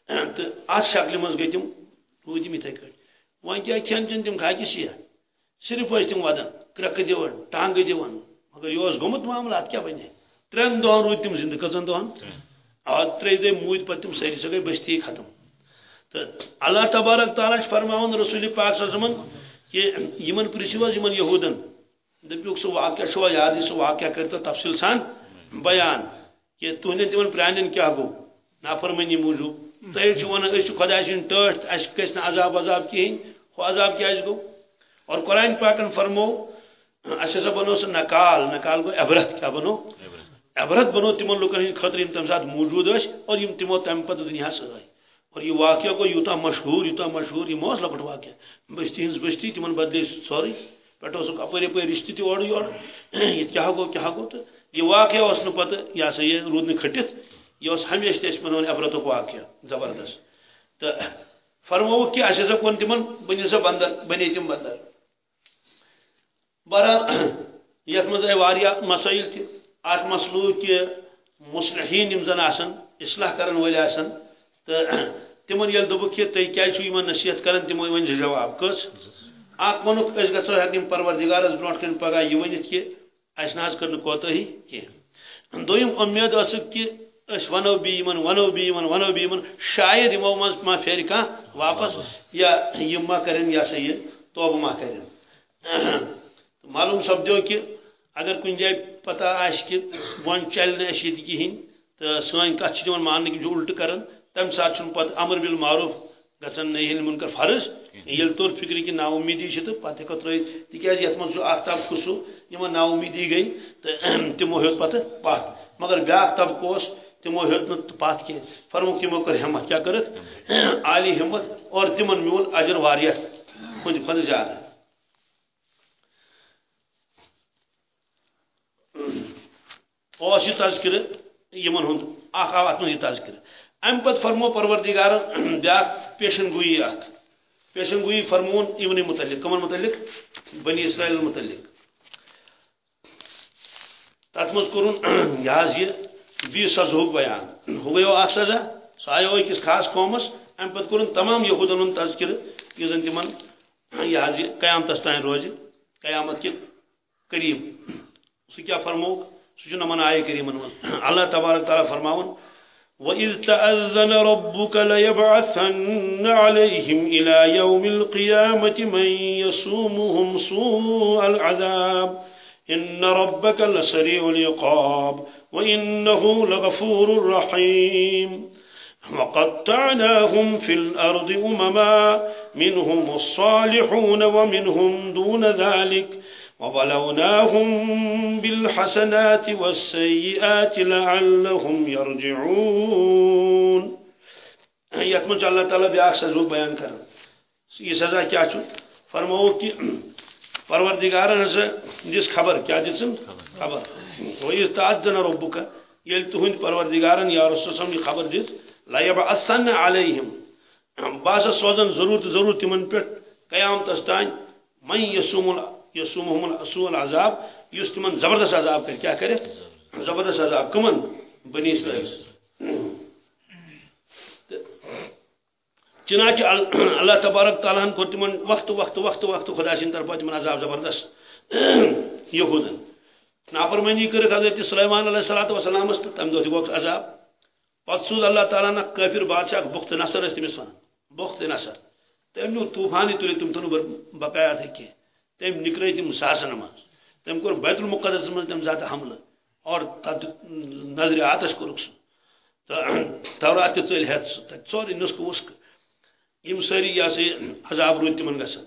تو ات شکل مز گئی تم روٗدۍ یِتھے کٔٹھۍ وۄنۍ کیٛاہ کھٮ۪ن چٮ۪ن تِم کھاکہِ سیاہ صرف ٲسۍ تِم ودان کرٛٮ۪کہٕ دِوان ٹانٛگہٕ دِوان مگر یہِ اوس گوٚمُت معاملہٕ اَتھ کیٛاہ بَنہِ ترٛٮ۪ن دۄہن روٗدۍ تِم زِندٕ کٔژن دۄہن آ ترٛیٚیہِ دۄہہِ موٗدۍ پَتہٕ تِم سٲری سۄ گٔے بٔستی ختم تہٕ اللہ تبارک تعالیٰ چھُ فرماوان رسوٗلِ پاک صٲبن کہِ یِمن پرٛژھِو حظ یِمن یہوٗدن دٔپِوُکھ سُہ واقعہ چھُوا یادٕے سُہ واقعہ کٔرۍتو تفصیٖل سان بیان کہِ تُہنٛدٮ۪ن تِمن پرٛانٮ۪ن کیٛاہ گوٚو نافرمٲنی موٗجوٗب تھی ون خدا سن ٹھٹ اس گھس عذاب عذاب کہین وہ عذاب کیا گو؟ اور قرآن پاکن فرمو اچھا سا بنو سا نکال نکال گو عبرت، کیا بنو؟ عبرت بنو تمن لوکن ہند خطر یم تم سات موجود اس اور یم تمو تم پت دنیا سائی اور یہ واقعہ کو یوتا مشہور یوتا مشہور، یہ موس لکٹ واقعہ۔ بستی ہنز بستی تمن بدلے سوری۔ پٹو سو اپر اپر رشتہ تہ اور۔ یور یہ کیا گو کیا گو تو؟ یہ واقعہ اس نہ پتہ یہ سا یہ رود نہ کھٹت یہ اس ہمیشہ تہ بنون عبرت واقعہ زبردست۔ تو فرمو کہ اچھا سا کون تمن بنی سا بندر بنی تم بندر بہرحال یت مز آئی مسائل تہ ات مسلو کہ مصلحین یم زن آسن، اصلاح کرن ول آسن۔ تو تمن یل دوبک کہ تھی کیا یمن نصیحت کران تمو ون جواب کس۔ اک ونک اس گژھو ہیکن پروردگارس برونٹ کن پگہ یہ ونت کہ اس ناز کرن کوتہی کی دویم امید اس کہ اس ونو بی یمن ونو بی یمن ونو بی یمن شاید یمو مز ما پھیر کان واپس یا یم ما کرن یا سید توبہ ما کرن معلوم سپدو کہ اگر کن جائے پتہ آس کہ ون چل نس یہ کہین تو سن کت دان مان کہ الٹ کران تم سات پتہ امر بل معروف گھن نہیں منکر فرض، یل تور فکر کہ نا امیدی تو پتہ ہیکو ترت تاز یت من سہ اختاب خسو یمن نا امیدی گئی، تو تمو ہیوت پتہ پت مگر بیاا طبقہ اس تمو ہیوت نا پت کی فرمو تمو کر ہمت کیا کرت عالی ہمت اور تمن میول اجر واریہ خود خود زیادہ اوس یہ تذکر یمن ہند اخ آو ات من یہ تذکر ام پت فرمو پروردگار، بیا پیشن گوئی اخ پیشن گوئی فرمون یمن متعلق، کمن متعلق؟ بنی اسرائیل متعلق۔ تت مز کورن یہ یہ بی سزہک بیان۔ ہو گیو اخ سزا سہ آو أکس خاص قومس۔ ام پت کورن تمام یہودن ہند تذکر یہ زن تمن یہ حض قیامتس تین روز قیامت کے قریب۔ سہ کیا فرموک سجن من آئے کریمن من اللہ تبارک تعالی فرماون۔ وَإِذْ تَأَذَّنَ رَبُّكَ لَيَبْعَثَنَّ عَلَيْهِمْ إِلَى يَوْمِ الْقِيَامَةِ مَنْ يَسُومُهُمْ سُوءَ الْعَذَابِ۔ إِنَّ رَبَّكَ لَسَرِيعُ الْعِقَابِ۔ وَإِنَّهُ لَغَفُورٌ رَحِيمٌ. وقطعناهم في الأرض أمما منهم الصالحون ومنهم دون ذلك. وبلوناهم بالحسنات والسيئات لعلهم يرجعون. یت من اللہ تعالیٰ بیاکھ سزا بیان کر یہ سزا کیا چھو فرماؤ کہ پروردگارن ہسا دس خبر، کیا دسم خبر. وہ تعذن ربک. یل تہند پروردگارن یا رسول صلی یہ خبر دس لا یبعثن علیہم. باسا سوزن ضرور ضرور تمن پہ قیامتس تان من یسوم یسومہم الاسوء العذاب یس تمن زبردست عذاب کر کیا کرے؟ زبردست عذاب. کمن؟ بنی اسرائیل. چنانچہ اللہ تبارک تعالیٰ کو تمن وقت وقت وقت وقت خدا سن طرف تمن عذاب زبردست یہودن۔ نافرمانی کر حضرت سلیمان علیہ الصلوۃ والسلام تم دو گوک عذاب۔ پتہ سوز اللہ تعالیٰ نہ کافر بادشاہ بخت نصر اس تمس بخت نصر۔ تم طوفانی تلی تم تن بقایا تھے کہ۔ تم نکل تم ساسن من تم کور بیت المقدس من تم ذات حملہ اور تت نظر آتش کورک سہ تو تورات ثل ہت سہ ژور نسخ وسخ یم ساری یہ سا عذاب رود تمن گسان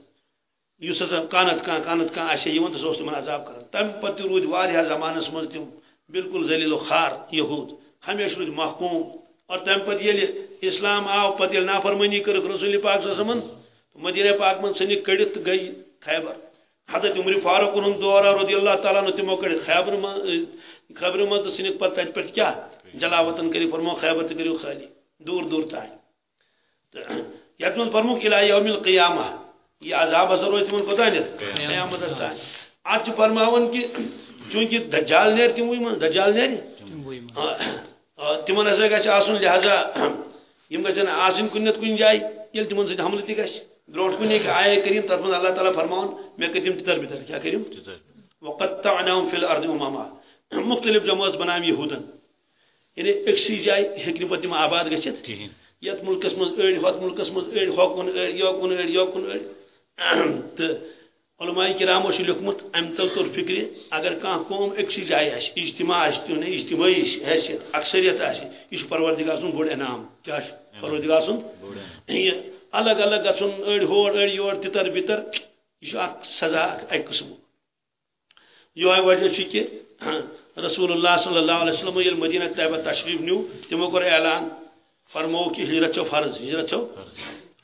اس ہسا کانت کان کانت کان آسے یوان تو سہ تمن عذاب کران تم پتہ رود واریاہ زمانس من تم۔ بالکل ذلیل و خار یہود۔ ہمیشہ رود محکوم۔ اور تم پتہ یل اسلام آو پتہ یل نافرمانی کرک رسول پاک صلی اللہ علیہ وسلم مدینہ پاک من سنی کڑت گئی خیبر۔ حضرت عمر فاروق ان دورہ رضی اللہ تعالیٰ نے تمو کڑ خیبر خبر مز سنک پتہ تت پہ کیا؟ جلاوطن کری فرمو خیبر کریو خالی۔ دور دور تائیں یت من فرمو الہ یوم القیامہ یہ عذاب اثر روز تمن کوتاہ نت قیامت. تائیں آج فرماون کہ چونکہ دجال نیر تم وی من دجال نیر؟ تمن ہسا گژھِ آسن لہذا یم گژھن آسن کنت کن جائے یل تمن سۭتۍ حملہٕ تہِ گژھِ برونٹ کن ایک آئے کریم من اللہ تعالیٰ فرمان میں کتیم تتر بتر کیا کریم؟ وقطعناهم فی الارض اماما. مختلف جماعت بنام یہودن یعنی اکسی جائے ہکن پتیم آباد گچھت یت ملکس مز اڑ ہوت ملکس مز اڑ ہوکن اڑ یوکن اڑ یوکن اڑ تو علماء کرامو چھ لیکمت ام تل طور فکر اگر کان قوم اکسی جائے آس اجتماع آس تو نہیں اجتماعی حیثیت اکثریت آس یہ پروردگار سن بوڑ انعام۔ کیا پروردگار سن الگ الگ گھن اڑ ہور اڑ یور تتر بتر یہ سزا اک قسم یہ وجہ کہ رسول اللہ صلی اللہ علیہ وسلم مدینہ طیبہ تشریف نیو تمو کور اعلان فرمو کہ ہجرت چو فرض ہجرت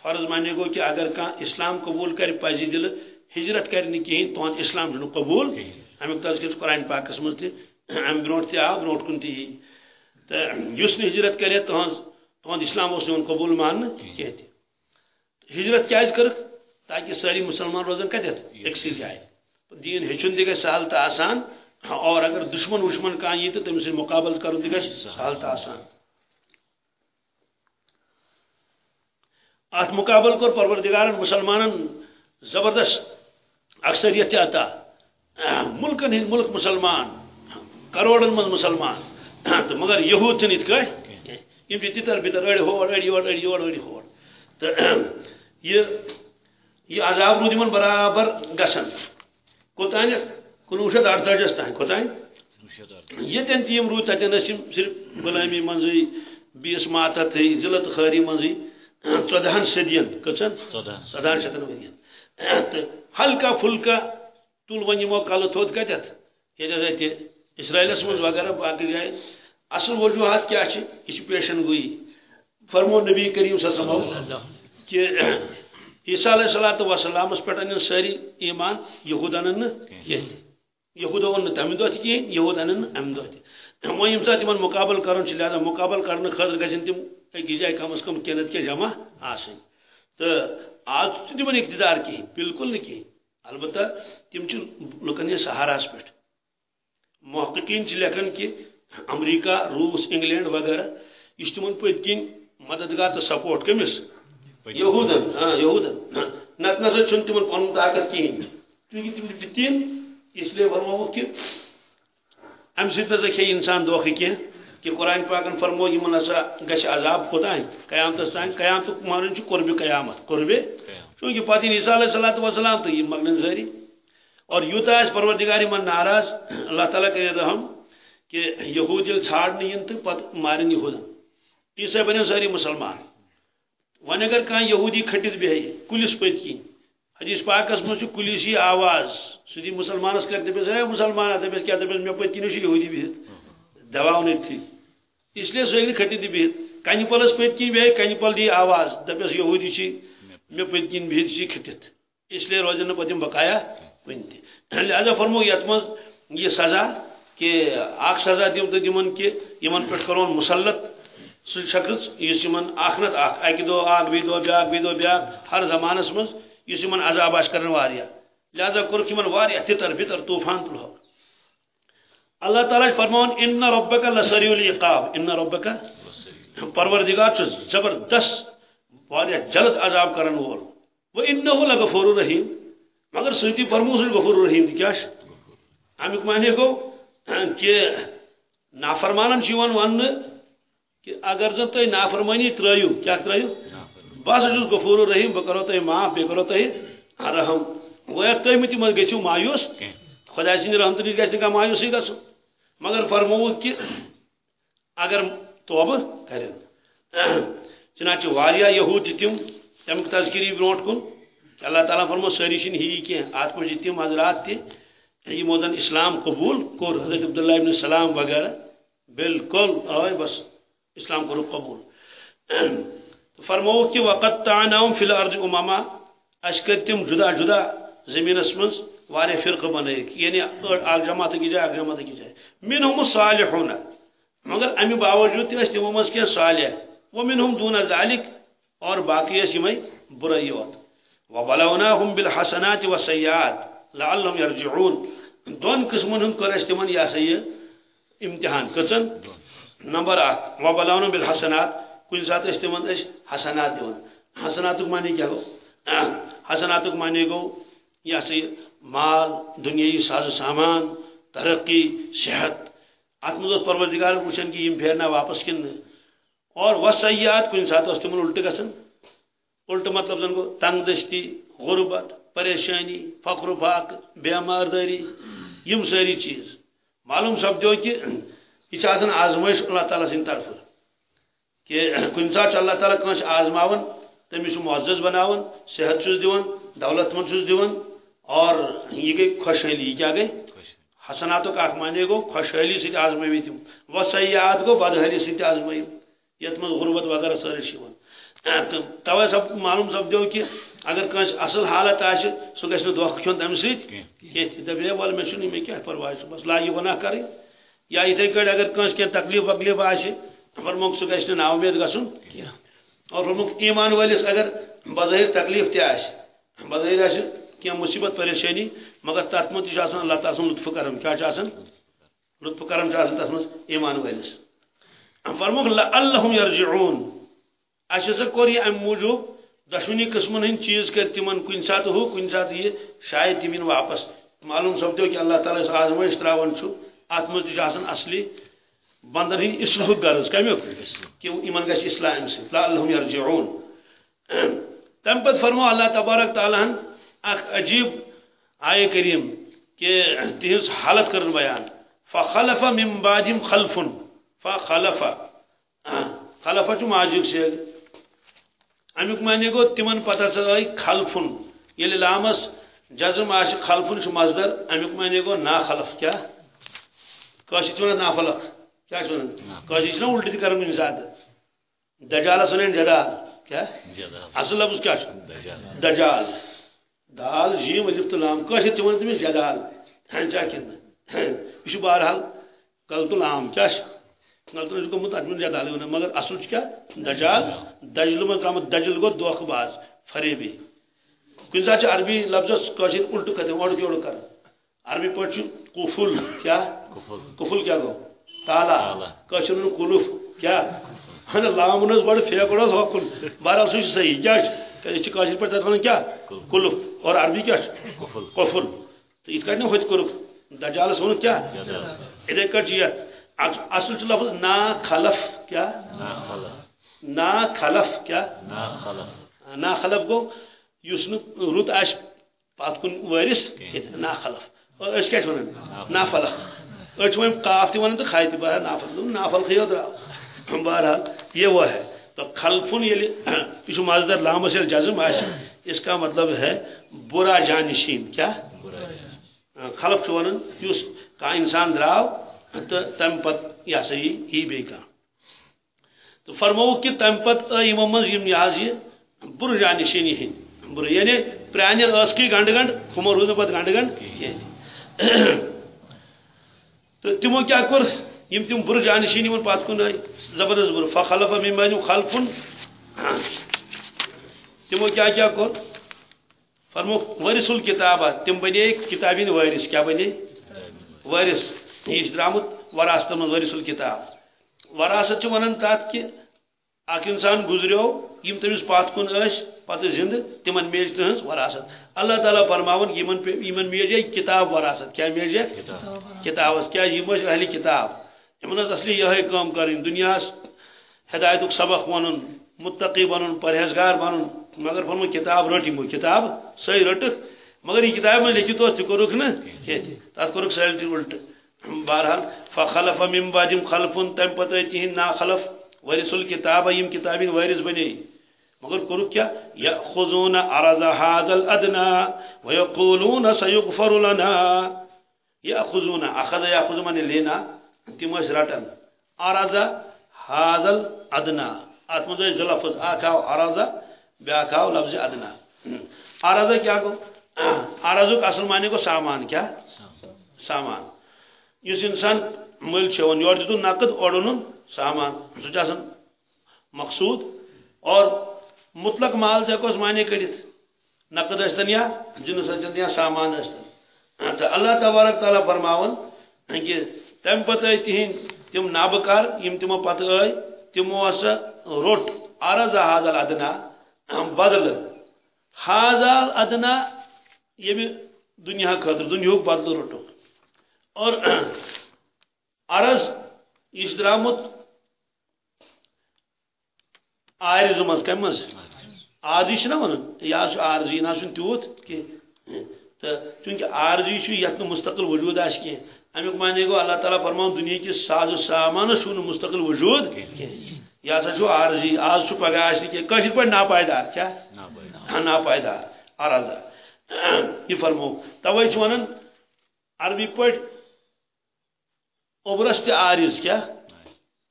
فرض مانے گو کہ اگر کان اسلام قبول کر پزی دل ہجرت کرنی کہین تو اسلام جنو قبول امیک تذکر قرآن پاکس مز تہ ام برونٹ تہ آو برونٹ کن تہ تو اس نے ہجرت کرے تہذ تہذ اسلام اس نے قبول مان کہتے۔ ہجرت کیا کر؟ تاکہ ساری مسلمان روزن کتت ایک سی جائے دین ہچن تہ سہل تو آسان اور اگر دشمن وشمن کان یہ تو تم سے مقابل کرن تہ سہل تو آسان۔ ات مقابل کور پروردگارن، مسلمانن زبردست اکثریت عطا ملکن ہند ملک مسلمان، کروڑن من مسلمان۔ تو مگر یہود چھن ات یم تتر بتر اڑ ہور اڑ یور اڑ یور اڑ ہور۔ تو یہ یہ عذاب رود برابر گسن۔ کوتان کنوہ شیت اڑتاجس تان کوتان یہ تین تیم رود تتن صرف غلامی منزی بیس ماتت ضلعت خاری منزی ژۄدہن صدین کٔژن ژۄدہن شیتن ؤرین تہٕ ہلکا پھلکا تُل وۄنۍ یِمو کلہٕ تھوٚد کتٮ۪تھ ییٚتٮ۪تھ اَتہِ اسرائیلس منٛز وغیرہ باقٕے جایہِ اصل وجوہات کیٛاہ چھِ یہِ چھِ پیشن گویی فرمو نبی کریم صلی کہ عیسیٰ علیہ الصلوۃ والسلامس پٮ۪ٹھ انن سٲری ایمان یہود انن نہٕ کینٛہہ یہود اون نہٕ تمہِ دۄہ تہِ کِہیٖنۍ یہود انن نہٕ امہِ دۄہ تہِ وۄنۍ ییٚمہِ ساتہٕ مُقابل کرُن چھُ لہذا مُقابل کرنہٕ خٲطرٕ گژھن تِم۔ أکِس جایہِ کم از کم کینٛہہ نتہٕ کینٛہہ جمع آسٕنۍ تہٕ آز چھُ تِمن اقتدار کِہیٖنۍ بالکل نہٕ کِہیٖنۍ البتہ تم لکن یہ سہاراس پہ۔ محققین لکھان کہ امریکہ، روس، انگلینڈ وغیرہ یہ تمن پت کن مددگار تو سپورٹ کمس یہودن ہاں یہودن نت نسا چھ تمن پن طاقت کہین چونکہ تم دتین اس لیے فرمو کہ ام سب نسا کھے انسان دھوکہ کی کہ قرآن پاکن فرمو یمن ہسا گھس عذاب کوتان قیامت تان قیامت مانن قرب قیامت۔ قرب چونکہ پتہ عیسیٰ علیہ السلات وسلام تو یہ مغن زری اور یوتا اس پروردگاری من ناراض۔ اللہ تعالیٰ کرے رحم کہ یہود یل ژھانڈنے ین تو پتہ مارن یہود عیسیٰ بنو ساری مسلمان۔ ون اگر کان یہودی کھٹت بیہی کلس پت کن حدیث پاکس من کلس یہ آواز۔ سہ مسلمانس کر دپس ہے مسلمان دپس کیا دپس مے پت کن یہودی بہت دوا تھی۔ اس لیے سہ کھٹت بہت کنہ پلس پت کن بیہی کنہ پل دی آواز۔ دپس یہودی مے پت کن بہت یہ کھٹت اس لیے روزن نا پتم بقایا کن تہ لہذا فرمو یت مز یہ سزا کہ اخ سزا دم تو دمن کہ یمن پہ کرون مسلط سہ شخص اس یمن اخ نت اخ اکہ دو اخ بی دو بیاکھ بی دو بیاکھ ہر زمانس مز اس یمن عذاب آس کرن واریا لہذا کورک یمن واریا تتر بتر طوفان تلو اللہ تعالیٰ فرمون ان ربک لسریع العقاب. ان ربک پروردگار چھ زبردست واریہ جلد عذاب کرن وول و انه لغفور رحیم مگر سۭتی فرمو سُہ غفور رحیم تہِ کیٛاہ چھُ امیُک معنی گوٚو کہ نافرمانن وننہٕ کہ اگر زن ترٛٲیِو کیٛاہ ترٛٲیِو بہٕ ہسا چھُس غفور رحیم بہٕ کرو تۄہہِ معاف بیٚیہِ کرو تۄہہِ رحم مہٕ تِمن گٔژھِو مایوٗس؟ خۄدا سٕنٛدِ رحمتہٕ نِش گژھِ نہٕ کانٛہہ مایوٗسٕے گژھُن مگر فرمووُکھ کہ اگر توبہٕ کرن چنانچہ واریاہ یہود تم تمیک تذکری برونٹ کن۔ اللہ تعالیٰ فرمو، ساری چھ ہی کی ات پہ تم حضرات تہ یمو زن اسلام قبول کور حضرت عبداللہ ابن السلام وغیرہ۔ بالکل، آئے بس اسلام کور قبول۔ فرمو کہ وقت تعناهم فی الارض اماما۔ اس کر تم جدا جدا زمینس مز وارے فرقہ بنائک یعنی اک جماعت کی جائے اک جماعت کی جائے۔ منہم الصالحون مگر امی باوجود تہ تمو مز کیا صالح۔ ومنهم دون ذلك اور باقی اس یمے برائیات وبلوناهم بالحسنات والسيئات لعلهم يرجعون۔ دون قسمن ہن کر اس یا سہ امتحان کچن۔ نمبر 1 وبلوناهم بالحسنات۔ کل سات اس اس حسنات دون حسنات معنی کیا گو حسنات معنی گو یا سہ مال، دنیاوی ساز و سامان، ترقی، صحت۔ اتمز پروردگار وچن کہ یم پھیرنا واپس کن؟ اور وسیات کن سات تم الٹ گھن الٹ مطلب زن گو تنگ دستی غربت، پریشانی، فخر و فاق بیمارداری یم ساری چیز۔ معلوم سپدو کہ یہ آزمائش اللہ تعالیٰ سند طرف کہ کن سات اللہ تعالیٰ کنس آزماون تمس معزز بناون، صحت چھس دون دولت مند چھس دون اور یہ گئی خوشحالی یہ کیا گئی حسناتک اخ معنی گو خوشحالی سی آزمائی تم و سیاحت گو بدحالی سی آزمائی۔ یت من غربت وغیرہ چھِ یِوان تہٕ تَوے سب معلوم سپدیو کہ اگر کٲنٛسہِ اصل حالت آسہِ سُہ گژھِ نہٕ دھوکہٕ کھیوٚن تَمہِ ہے وَلہٕ مےٚ چھُنہٕ مےٚ کیٛاہ پرواے صُبحس لاگہِ گۄناہ کَرٕنۍ یا یِتھَے کٲٹھۍ اگر کٲنٛسہِ کینٛہہ تکلیٖف وکلیٖف آسہِ فرموک سُہ نہٕ نا اُمید کینٛہہ اور فرموک ایمان وٲلِس اگر بظٲہِر تکلیٖف تہِ آسہِ بظٲہِر آسہِ کینٛہہ مُصیبت پریشٲنی مگر تَتھ منٛز اللہ تعالیٰ سُنٛد لطفہٕ کرم۔ کیٛاہ چھُ آسان لطفہٕ کرم چھُ آسان ایمان وٲلِس فرموک اللہم یرجعون۔ اچھا سا کوٚر یہِ اَمہِ موٗجوٗب دشونی قسمن ہند چیز کر تمن کن سات ہو کن سات یہ شاید تم ان واپس۔ معلوم سپدو کہ اللہ تعالیٰ آزمائش تراون ات مز اصلی بندن ہند اصلاح غرض۔ کمیک کہ ان گھس اصلاح ام سب یرجعون۔ تم پت فرمو، اللہ تبارک تعالیٰ ہن اخ عجیب آئے کریم کہ تہذ حالت کرن بیان۔ فخلف من بعدهم خلف۔ فخلف۔ خلف چھ ماجب سے۔ امیک معنی گو تمن پتہ آئی خلفن یل لامس جزم آش خلفن مزدر امیک معنی گو نا خلف۔ کیا؟ کاشی چھ نا فلق کیا چھ کاشی چھ الٹی کرن کن زیادہ دجالس ونن جدال کیا؟ اصل لفظ کیا دجال۔ دال جیم الف تو لام کاشی تمن تمس جدال ہنچا کن یہ بہرحال کل تو لام کیا غلطن گومت مگر اصل کیا دجال۔ دجل من ترامت دجل گو دوخ باز فریبی۔ کن سات عربی لفظ کاشر الٹ کرتے اوڑ کی اوڑ کر۔ عربی پٹ کفل کیا؟ کفل۔ کیا گو تالا۔ کاشر کلف کیا؟ ہن لامن ہوکن بہرحال سہ صحیح کیا یہ کاشر پٹ تتھ کیا؟ کلف۔ اور عربی کیا؟ کفل۔ تو ات کٹ ہوت کورک دجالس ون کیا؟ اتھے کٹ یہ اصل لفظ نا خلف کیا؟ نا خلف۔ کیا؟ نا خلف۔ گو اس رت آس پت کن ورس نا خلف۔ اس کیا ونان نا أچھ وۄنۍ کاف تہِ وَنان تہٕ خاے تہِ بہرحال نافل نافل خیو درٛاو بہرحال یہ وہ ہے۔ تو خلفن یہِ چھُ مزدر لامس ییٚلہِ جزم آسہِ اس کا مطلب ہے برا جانشین۔ کیا؟ خلف چھُ وَنان یُس کانٛہہ اِنسان درٛاو تو تم پت یہ سا یہ ہی بی کان تو فرمو کہ تم پت یمو من یم یاز یہ بر جانشینی ہند بر یعنی پرانی اس کی گنڈ گنڈ ہمو روز پت گنڈ گنڈ۔ تو تمو کیا کر؟ یم تم بر جانشینی من پات کن زبردست بر. فخلف من بعد خلفن تمو کیا کیا کر فرمو ورث الکتابات تم بنے کتابین وارث. کیا بنے وارث. یہ درامت. وراثت من ورث الکتاب وراثت ونان تات کہ اخ انسان گزریو یم تمس پات کن اس پتہ زند. تمن میج تہنز وراثت. اللہ تعالیٰ فرماون یمن یمن میجے کتاب وراثت. کیا میجے کتاب. کیا یم اہل کتاب. یمن اصلی یہ کام کریں دنیا ہدایت سبق ون متقی بن پرہیزگار بن مگر فرمو، کتاب رٹ کتاب سی رٹک، مگر یہ کتاب میں لکھت اس تک نا تک کورک سیلٹی الٹ۔ بہرحال، فخلف من بعدم خلف تم پتہ تہند نا خلف ورث الكتاب یم کتابین وارث بنے مگر کرو کیا؟ یاخذون عرض هذا الادنى ويقولون سيغفر لنا۔ یاخذون اخذ یاخذ من لینا۔ تم اس رٹن عرض هذا الادنى ات مز لفظ اکاو عرض بیاکاو لفظ ادنى عرض کیا کو؟ عرض اصل معنی کو سامان، کیا؟ سامان۔ اس انسان مل چون یور دیتو نقد اور سامان۔ سہ مقصود۔ اور مطلق مال ہکوس معنی کڑت نقد اشتن یا جنس اشتن یا سامان اشتن۔ تو اللہ تبارک تعالیٰ فرماون کہ تم پتہ تہند تم نابکار، یم تمو پتہ آئی تمو ہسا روٹ عرض حاضل ادنا بدل۔ حاضل ادنا یہ دنیا خاطر، دنیا بدل روٹو۔ اور عرض یہ درامت آرز مز کم مز۔ آرزی نا ون یہ آرزی نا تیوت کی تو چونکہ آرزی یت مستقل وجود آس کی امیک معنی گو اللہ تعالیٰ فرمان دنیا کی ساز و سامان چھ مستقل وجود یہ ہسا عارضی آز پگہ آس کی پہ ناپائیدار کیا؟ ناپائیدار۔ عرض یہ فرمو۔ توے ونان عربی پہ اوبرس تہ عارض کیا؟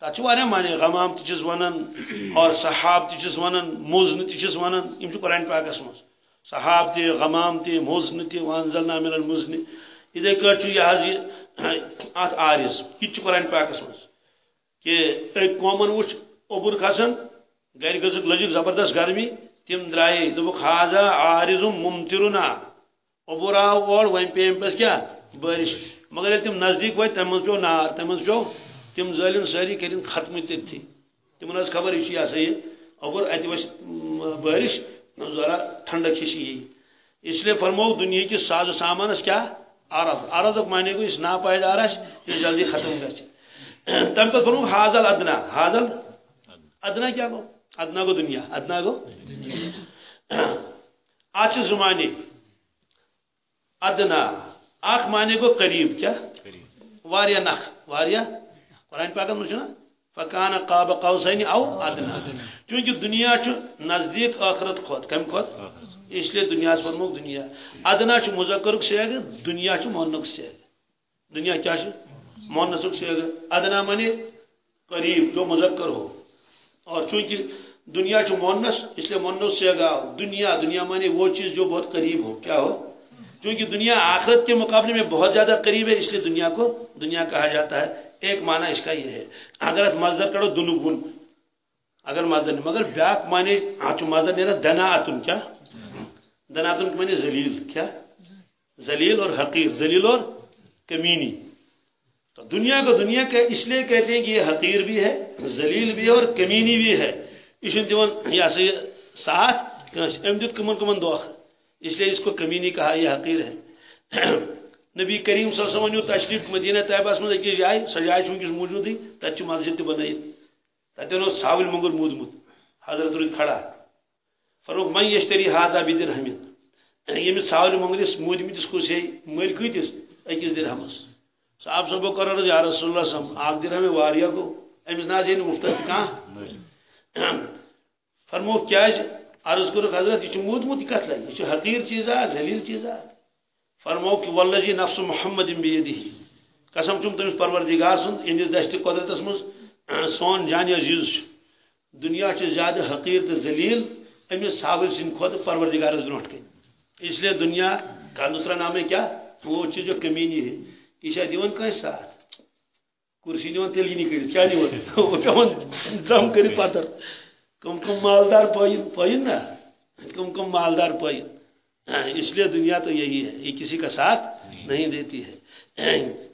تک واریاہ معنی غمام تچس ونان اور صحاب تچس ونان موزن تچس ونان یم قرآن پاکس مز صحاب تہ غمام تہ موزن تہ وانزلنا من المزن۔ ادھے کٹ یہ حظ یہ ات عارض یہ قرآن پاکس مز کہ ایک قومن وچ اوبر کھسن، گھر گزک لجک زبردست گرمی، تم درائے دبک حاضا عارض ممترنا اوبر آو اور وین پہ پس کیا؟ بارش۔ مگر تم نزدیک وات تم پو نار، تم پو تم ظالم ساری کریں ختم تھی۔ تم خبر یہ سا یہ اوبر ات وس بارش ذرا ٹھنڈک یہ اس لیے فرمو دنیا کی ساز و سامان کیا؟ عرض. عرض معنی گو اس ناپائیدار یہ جلدی ختم کر گھر تم پہ فرمو حاضل ادنا۔ حاضل ادنا کیا گو ادنا گو دنیا، ادنا گو آج زمانے۔ ادنا۔ اخ معنی گو قریب، کیا؟ واریا نخ واریا قرآن پاکت مجھے فکان قاب قوسین او ادنا۔ چونکہ دنیا چھ نزدیک آخرت خود کم خود اس لیے دنیا سے دنیا ادنا چھ مذکرک سیگ دنیا چھ مونک سیگ دنیا کیا چھ مونسک سیگ ادنا معنی قریب، جو مذکر ہو۔ اور چونکہ دنیا مونس اس لیے مونس سیگ دنیا دنیا معنی وہ چیز جو بہت قریب ہو۔ کیا ہو؟ چونکہ دنیا آخرت کے مقابلے میں بہت زیادہ قریب ہے، اس لیے دنیا کو دنیا کہا جاتا ہے۔ ایک معنی اس کا یہ ہے۔ اگر مزدر کرو دنگن اگر مزدر نہیں، مگر بیاک معنی آچو مزدر نہیں، دنا آتن کیا؟ دنا آتن معنی زلیل، کیا؟ زلیل اور حقیر. زلیل اور کمینی. تو دنیا کو دنیا کے اس لیے کہتے ہیں کہ یہ حقیر بھی ہے، زلیل بھی ہے اور کمینی بھی ہے. اس دیون یہ ساتھ ام دیت کمن کمن دو اس لیے اس کو کمی نہیں کہا، یہ حقیر ہے. نبی کریم صلی اللہ علیہ وسلم تشریف مدینہ طیبہ من اکس جائے سہ جائے ونکس موجود تت مسجد تہ بنائت تتین ژھاول مونگر مودمت حضرت رود کھڑا فروخ من یشتری ہاضا بھی یعنی درہمن یمس ژھاول مونگرس مودمتس کس ہے مل کتس اکس درہمس صاحب صبح کر یا رسول اللہ صلی اک درہم واریا گو امس نا ہے مفت کھانا فرمو کیا عرض کر حضرت یہ مودمت کت لگی یہ حقیر چیزا، ذلیل چیزا. فرمو کہ واللہ جی نفس محمد بیدی. قسم چم تمس پروردگار سن اندس دشت قدرتس مز سون جان عزیز دنیا چھ زیادہ حقیر تو ذلیل امس صحابہ سن خود پروردگار برونٹ کن اس لیے دنیا کا دوسرا نام ہے کیا؟ وہ چیز جو کمینی ہے۔ یہ دیون کہیں ساتھ کرسی دیون تیل نہیں کر کیا دیون وہ پیون دم کری پتر کم کم مالدار پائن پائن نا۔ کم کم مالدار پائن اس لیے دنیا تو یہی ہے۔ یہ کسی کا ساتھ نہیں دیتی ہے۔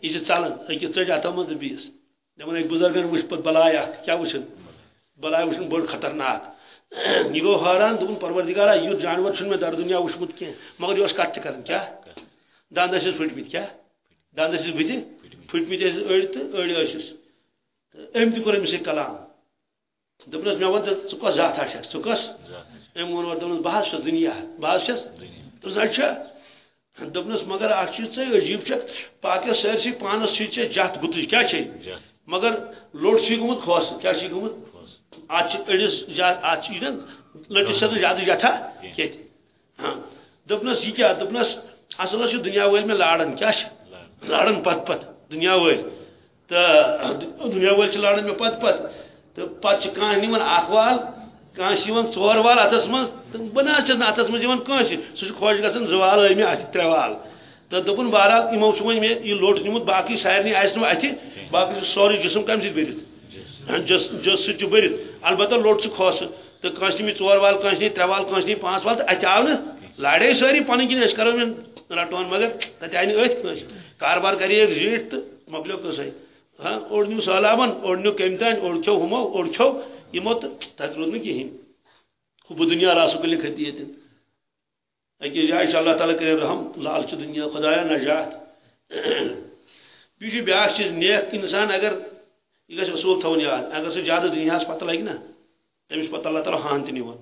یہ چلان اکس ٹھٹ اتو مز بیس دپان ایک بزرگن وچ پت بلائے اخ کیا وچن بلائے وچن بڑ خطرناک۔ یہ گو حیران دپن پروردگارا یوت جانور چھن میں در دنیا وچمت کی مگر یہ کت کرن کیا دند ٲسِس پھٹمٕتۍ کیٛاہ دند پھٹمٕتۍ ٲسِس أڑۍ تہٕ أڑۍ ٲسِس تہٕ أمۍ تہِ کوٚر أمِس سۭتۍ کلام دپنس مے ون ژٕ کۄس ذاتا چھکھ ژٕ کۄس أمۍ ووٚن اورٕ دوٚپنس بہٕ حظ چھُس دُنیا بہٕ حظ چھس دوٚپنس اچھا دوٚپنس مگر اکھ چیٖز ژٕ عجیٖب چھکھ پاکس سٲرسٕے پانس چھُے ژےٚ جتھ گُتٕج کیٛاہ چھے مگر لوٚٹ چھُے گوٚمُت کھوس کیٛاہ چھُے گوٚمُت چھِ اتھ چھِ یہِ لٔٹِس چھس نہٕ زیادٕ جتھا کیٚنٛہہ ہاں۔ دوٚپنس یہِ کیٛاہ دوٚپنس اصل چھُ دُنیا وٲلۍ مےٚ لاران کیٛاہ چھِ لاران پتہٕ پتہٕ دُنیا وٲلۍ تہٕ دُنیا وٲلۍ چھِ لاران مےٚ پتہٕ پتہٕ تو پتہ کھانا نوان اخ وال کھانا ژور وال اتس من بہ نا چھس نا اتس من کانس سہ خوش گھان زوال آئی مےٚ اتھ ترٛےٚ وال تو دوٚپُن بہرحال یِمو چھُ وۄنۍ مےٚ یہِ لوٚٹ نیوٗمُت باقٕے سارنٕے آسہِ نہٕ اَتھِ باقٕے چھُ سورُے جسم کمہِ سۭتۍ بٔرِتھ ہاں، جس جس سۭتۍ چھُ بٔرِتھ۔ البتہ لوٚٹ چھُ کھوسہٕ۔ تہٕ کٲنٛسہِ نی ژور وال، کٲنٛسہِ نی ترٛےٚ وال، کٲنٛسہِ نی پانٛژھ وال، تہٕ اَتہِ آو نہٕ۔ لڑے سٲری پنٕنۍ کِنۍ، أسۍ کرو رٹون مگر تتہِ آیہِ نہٕ أتھۍ کٲنٛسہِ۔ کاربار کرییکھ زیٖٹھ تہٕ مۄکلیو قصے ہاں اوڑ نیو سہلابن اوڑ نیو کمہِ تانۍ اوڑ کھیو ہُمو، اوڑ کھیو۔ یمو تو تتہ روٗد نہٕ کِہیٖنۍ۔ خوب دنیا راسو کلی کھتی یتن أکِس جایہِ چھِ اللہ تعالیٰ کٔرِتھ رحم، لال چھُ دنیا خدایا نجات۔ بیٚیہِ چھُ بیٛاکھ چیٖز نیک، اِنسان اگر یہِ گژھِ اصوٗل تھاوُن یاد اگر سُہ زیادٕ دُنیاہس پتہ لگہِ نا تٔمِس پتہٕ اللہ تعالیٰ ہان تہِ نِوان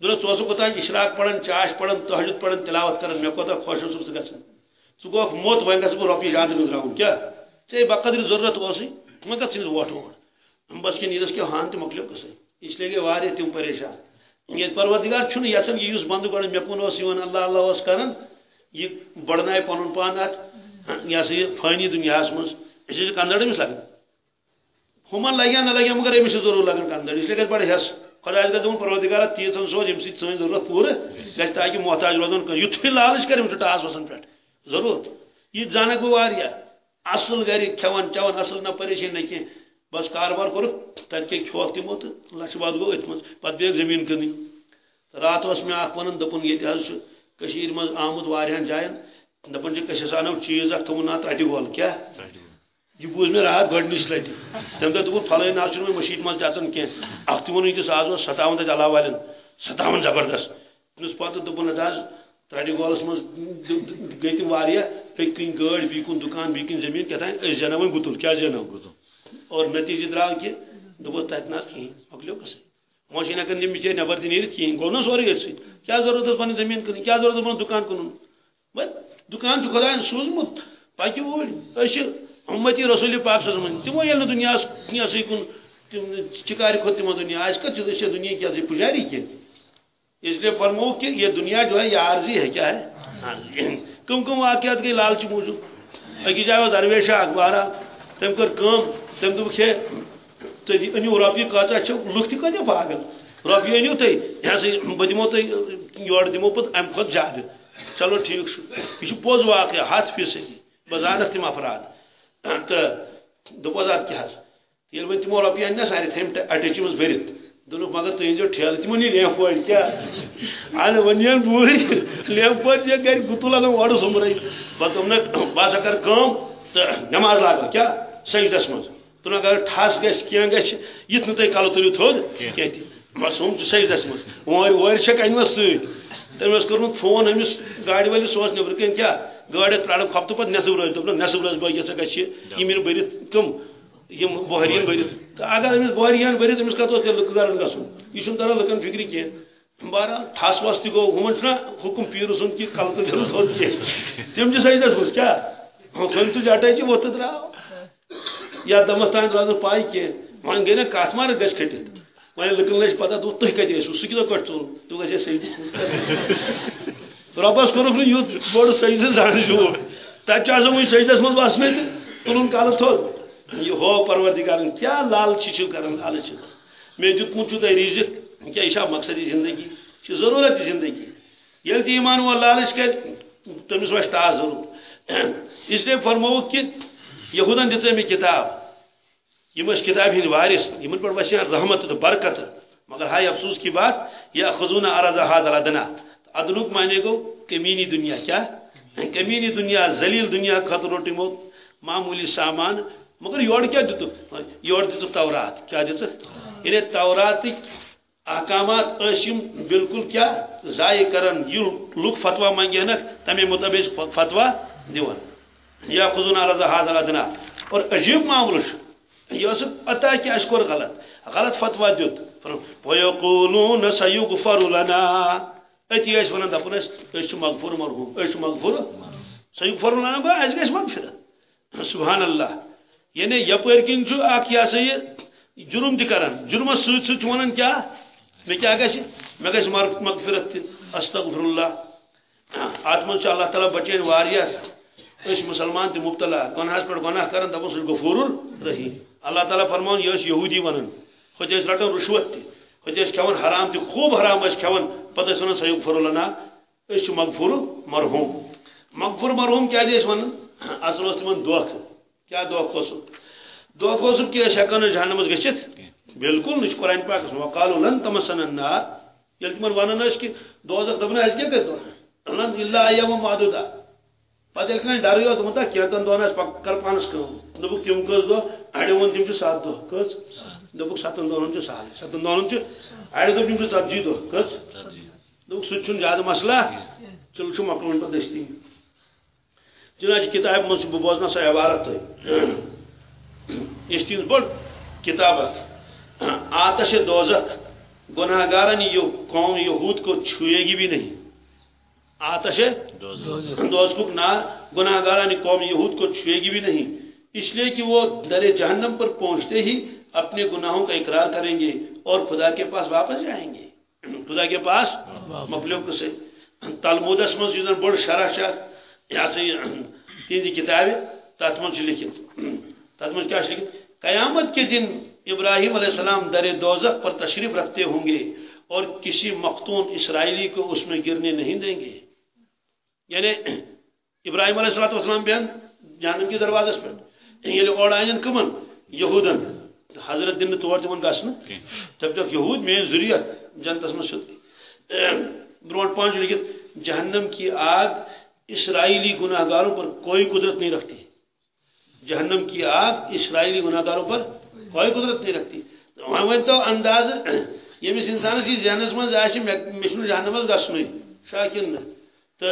دوٚپنس ژٕ اوسُکھ اوٚتانۍ اشراق پران چاش پران تہجد پران تلاوت کران مےٚ کوتاہ خۄش اوسُکھ ژٕ گژھان ژٕ گوٚوکھ موت وۄنۍ گژھٕ بہٕ رۄپیہِ زیادٕ گٔنٛزراوُن کیٛاہ ژےٚ بقدر ضروٗرت اوسُے وۄنۍ کتھ ژھٕنِس ووٹ ووٹ بس کہِ نیٖرس کیٛاہ ہان تہِ مۄکلیو قصے اس لیے گٔے واریاہ تِم پریشان۔ یہ پروردگار چھُنہٕ یژھان یہِ یُس بنٛدٕ گۄڈٕ مےٚ کُن اوس یِوان اللہ اللہ اوس کران یہِ بڑنایہِ پنُن پان اتھ یہ ہسا یہِ فٲنی دُنیاہس منٛز۔ یہ کندڑ امس لگان ہمن لگیا نہ لگیا مگر امس ضرور لگان کندڑ اس لیے گھر بڑے حس خدا گھر دن پروردگار تیزن سوز یم سی سن ضرورت پور گھر تاکہ محتاج روزن یتھے لالچ کر ٹاس وسن پہ ضرور یہ جانک بہ واریا اصل گھر کھوان چوان اصل نہ پریشان نہ کی بس کاروبار کور تک کھوک تمو تو لچھ باد گو ات مز پتہ بیگ زمین کنی رات اس میں اخ ونن دپن یہ حظ کشیر مز آمد واریاں جائن دپن چھ کشس انو چیز اخ تھون نات اٹی گول کیا؟ یہ بوز میں رات گڈنچ لٹہ تم دہ دپ پھلے نا چھ مشید مز تھان کی اخ تمن یہ آز ستاون تہ علاوہ والن ستاون زبردست۔ تمس پتہ دپن حظ ترٹی گولس مز گئی تم واریاہ پکن گاڑ بیکن دکان بیکن زمین۔ کہتان اس جنو گتل۔ کیا جنو گتل۔ اور نتیجہ درا کہ دپس تت نا کہیں۔ مکلیو کسے موشین ہکن تم بچے نبر تہ نیرت کہیں۔ گو نا سورے ات کیا ضرورت پن زمین کن کیا ضرورت پن دکان کن دکان چھ خدا سوزمت پکہ وول امتی رسول پاک صلی اللہ علیہ وسلم تمو یل دنیا یہ سی کن چکار کھت تمو دنیا اس کا چھ دنیا کیا سی پجاری کی اس لیے فرمو کہ یہ دنیا جو ہے، یہ عارضی ہے، کیا ہے؟ کم کم واقعات گئی لالچ موجود۔ اکی جائے درویشہ اخبارہ تم کر کم تم دپ تھی جی، انو روپیے کتا لک تہ کتیا پاگل۔ روپیے انو تھی یہ سا بہ دمو تھی یور دمو پہ ام کھت زیادہ چلو ٹھیک یہ پوز واقعہ، ہاتھ فیصدی بہ زانک تم افراد۔ دپوز اد کیا یل وہ تمو روپیے ان سارے تھم اٹیچ مز بھرت دونوں مگر تھی جو ٹھیل تمو نی لیمپ پوڑ کیا اہل ون بوری لیمپ پوڑ یہ گھر گتو لگا وڑ سمرے بہ تم بہ سا کر کم تو نماز لاگا کیا سجدس مز تو اگر ٹھاس گھس کی گھس یت نی کلو تلو تھود کی بس ہم سجدس مز وور وور چھک انوس ست تم کورمت فون امس گاڑی ولس سوس نبر کن کیا گاڑی پران کھپت پہ نصب روز دپ نصب روز بہ یہ گھس یہ برت کم یم بہرین برت تو اگر امس بہرین برت امس کت تیل گرن گھن یہ تران لکن فکر کی بہرحال ٹھس وس تہ گو ہمن چھنا حکم پیر سن کہ کل تو چلو تھوڑ کی تم چھ سجدس مز کیا؟ کھن تج اٹے چھ وت درا یا دمس تان درا پائی کی ون گئی نا کت مار گھس کھٹت وۄنۍ لُکن لٔج پتہ دوٚپ تُہۍ کتہِ ٲسِو سُہ کِتھٕ پٲٹھۍ ژوٚل ژٕ گژھِ سجدس رۄبس کوٚرُکھ نہٕ یُتھ بوٚڑ سجدٕ زانہِ شوٗر تتہِ چھُ آسان وُنہِ سجدس منٛز وسنٕے تہٕ تُلُن کالس تھوٚد یہِ ہو پروردگارن کیٛاہ لالچہِ چھِو کران لالچ مےٚ دیُتمُت چھُو تۄہہِ رِزق کیٛاہ یہِ چھا مقصدی زندگی؟ یہِ چھِ ضروٗرت زندگی۔ ییٚلہِ تہِ ایمان وول لالچ کرِ تٔمِس وسہِ ٹاس ضروٗر۔ اس لیے فرمووُکھ کہِ یہوٗدن دِژے مےٚ کِتاب۔ یم کتاب ہند وارث۔ یمن پر وسیع رحمت تو برکت۔ مگر ہائی افسوس کی بات یہ خزون ارض حاضر ادنا ادنک معنی گو کمینی دنیا کیا؟ کمینی. دنیا ذلیل دنیا خطر روٹی مو معمولی سامان. مگر یور کیا دت یور دت تورات. کیا دت یعنی تورات احکامات اشم بالکل کیا؟ ضائع کرن. یہ لوگ فتوا منگے تمے مطابق فتوا دیون. یا خزون ارض حاضر ادنا اور عجیب معاملہ یہ اس پتہ کہ اس کو غلط. غلط فتوا دیت ويقولون سيغفر لنا. اتي اس ونن دپن اس اس مغفور مرحوم اس مغفور سيغفر لنا گو اس گس مغفرت سبحان اللہ یعنی یپر کن چھ اک یا سہ جرم تہ کران جرم سوت سوت ونن کیا میں کیا گژھِ مے گژھِ مغفرت استغفر اللہ اتمن چھ اللہ تعالی بچین واریاہ اس مسلمان تہ مبتلا گناہس پر گناہ کرن دپن سہ غفور رحیم اللہ تعالیٰ فرمان یہ یہودی ونان ہوت رٹان رشوت تہ ہوت کھان حرام تہ خوب حرام کھان پتہ ونان سیوگ فر اللہ اس مغفور مرحوم۔ مغفور مرحوم کیا جی ون؟ اصل اس تمن دھوکھ کیا دھوکھ اس دھوکھ اس کہ اس ہکان جہنمس گچھت بالکل نش قرآن پاک وقالوا لن تمسن النار۔ یل تمن ونان اس کہ دوزخ دبن اس کیا کرتو الا ایام معدودہ پتہ یل کنا ڈر یوت متا کیتن دون اس کر پانس کم دبک تم کس دو اڑے ون تم چھ سات دو کس؟ دبک ستن دونن چھ سال ستن دونن چھ اڑے دو تم ژتجی دو کس دبک سہ زیادہ مسئلہ چل چھ مکلون پتہ دستی چنانچہ کتاب من بہ بوزنا سہ عبارت تہ یہ بڑ کتاب آتش دوزخ گناہ گارن یہ قوم یہود کو چھوئے گی بھی نہیں آتش دوزخ نار گناہ گاران قوم یہود کو چھوئے گی بھی نہیں اس لیے کہ وہ در جہنم پر پہنچتے ہی اپنے گناہوں کا اقرار کریں گے اور خدا کے پاس واپس جائیں گے۔ خدا کے پاس مخلوق سے تالمودس مز بڑ شرح شاہ یہ سا تہذی کتاب تر من لکھت تب مجھ کیا لکھت قیامت کے دن ابراہیم علیہ السلام در دوزخ پر تشریف رکھتے ہوں گے اور کسی مختون اسرائیلی کو اس میں گرنے نہیں دیں گے۔ یعنی ابراہیم علیہ السلام بیان جہنم کی دروازہ پہ یہ یعنی اور آئین کمن یہودن۔ حضرت دن تور تمن گھن جب تک یہود میں ضروریت جنتس من برو پانچ لکھت جہنم کی آگ اسرائیلی گناہ گاروں پر کوئی قدرت نہیں رکھتی۔ جہنم کی آگ اسرائیلی گناہ گاروں پر کوئی قدرت نہیں رکھتی۔ ون تو انداز یمس انسانس یہ ذہنس من مجھ جہنمس گھنے شاکن تو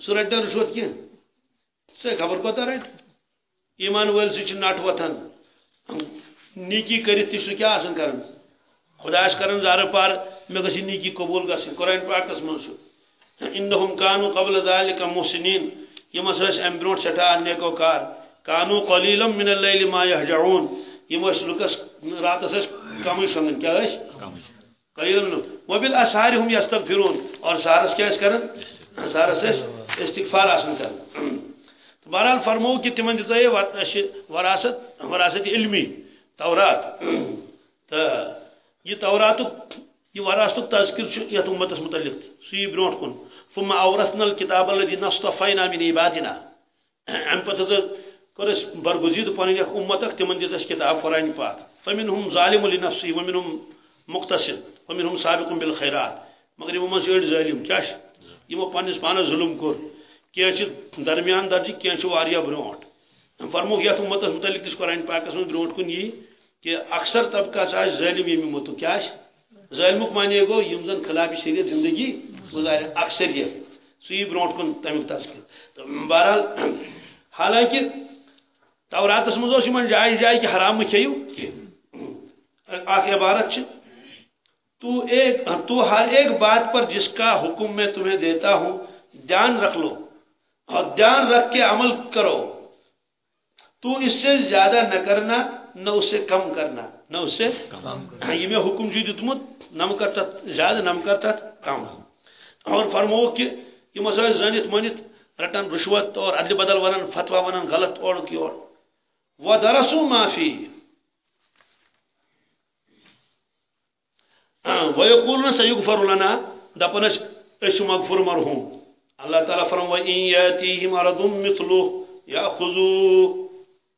سہ رٹ رشوت کی سہ خبر کوتا رٹ ایمان ول سہ نٹ وتھان نیکی کرت تہ کیا آسان کران خدا کران زار پار مے گژھِ نیکی قبول گژھن قرآن پاکس من انہم کانو قبل ذلك محسنین۔ یم اس ام برونٹ سٹھا نیکو کار۔ کانو قلیلم من اللیل ما یهجعون یم اس لکس راتس اس کم شنگن کیا اس قلیلم وبال اسحار هم یستغفرون۔ اور سارس کیا اس کرن؟ سارس استغفار آسان کرن۔ بہرحال فرمو کہ تمن دے وراثت وراثت علمی۔ تورات۔ تو یہ تورات یہ وراثت تذکر یت امتس متعلق۔ سی برو کن۔ ثم اورثنا الكتاب الذي نصطفينا من عبادنا۔ ام پتہ کر اس برگزید پن یک امتک، تمن دس کتاب قرآن پاک۔ فمنهم ظالم لنفسه ومنهم مقتصد ومنهم سابق بالخيرات۔ مگر یمو من ایڈ ظالم کیا یمو پنس پانس ظلم کور۔ کی درمیان درجہ کی برونٹ فرموک یت امتس متعلق تس قرآن پاکس من برونٹ کن یہ کہ اکثر طبقہ آج ظالم یمی متو کیا ظالمک مانے گو، یم زن خلاف شریعت زندگی گزار اکثریت سی برونٹ کن تمیک تذکر تو بہرحال، حالانکہ توراتس مز من جائے جائے کہ حرام کھیو اخ عبارت تو ایک، تو ہر ایک بات پر جس کا حکم میں تمہیں دیتا ہوں، دھیان رکھ لو۔ اور دھیان رکھ کے عمل کرو۔ تو اس سے زیادہ نہ کرنا نہ اس سے کم کرنا نہ اس سے یہ میں حکم جی دتمت نم کرتا زیادہ نم کرتا کم۔ اور فرمو کہ یہ مسائل زنت منت رٹن رشوت اور عدل بدل ونن فتوا ونن غلط اور کی اور۔ وہ درسو معافی ويقولون سيغفر لنا۔ دپنس اس مغفر مرحوم۔ اللہ تعالیٰ فرم و ان یاتیہم عرض مثلو یا خذو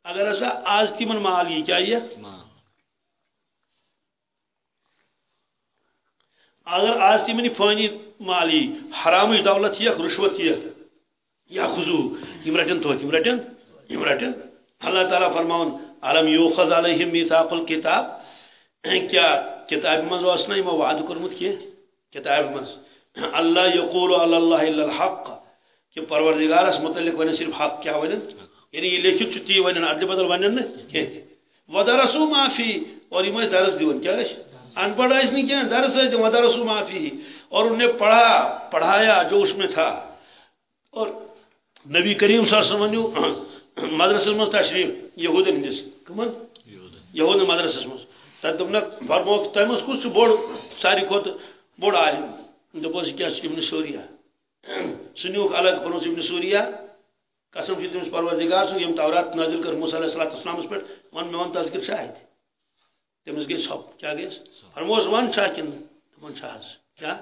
اگر ایسا آج تمن مال یہ کیا یہ اگر آج تمن فانی مالی حرام دولت یہ رشوت یہ یا خضو یم رٹن تو یم رٹن یم رٹن اللہ تعالیٰ فرماون علم یوخذ علیہم میثاق الکتاب؟ کیا کتاب مز نہ یمو وعد کورمت کی؟ کتاب مز اللہ یقول علی اللہ الا الحق. کہ پروردگارس متعلق ون صرف حق کیا ون یعنی یہ لکھت تی ون عدل بدل ون نہ کہ ودرسو معافی اور یہ درس دیون کیا ان پڑھ اس نے کیا؟ درس ہے ودرسو معافی اور انہوں نے پڑھا پڑھایا جو اس میں تھا۔ اور نبی کریم صلی اللہ علیہ وسلم مدرسہ مز تشریف یہود ہندس کمن؟ یہود مدرسہ مز تب دپنا فرموک تمس کس بوڑ ساری کھت بوڑ عالم۔ دپوس کیا؟ ابن سوریا۔ سنیوک الگ پنوس ابن سوریا۔ قسم چھ تمس پروردگار سو یم تورات نازل کر موسی علیہ السلام اس پر ون میں ون تذکر شاہد تمس گئی سب کیا گئی فرموس ون چھا کن؟ تمن چھاز کیا؟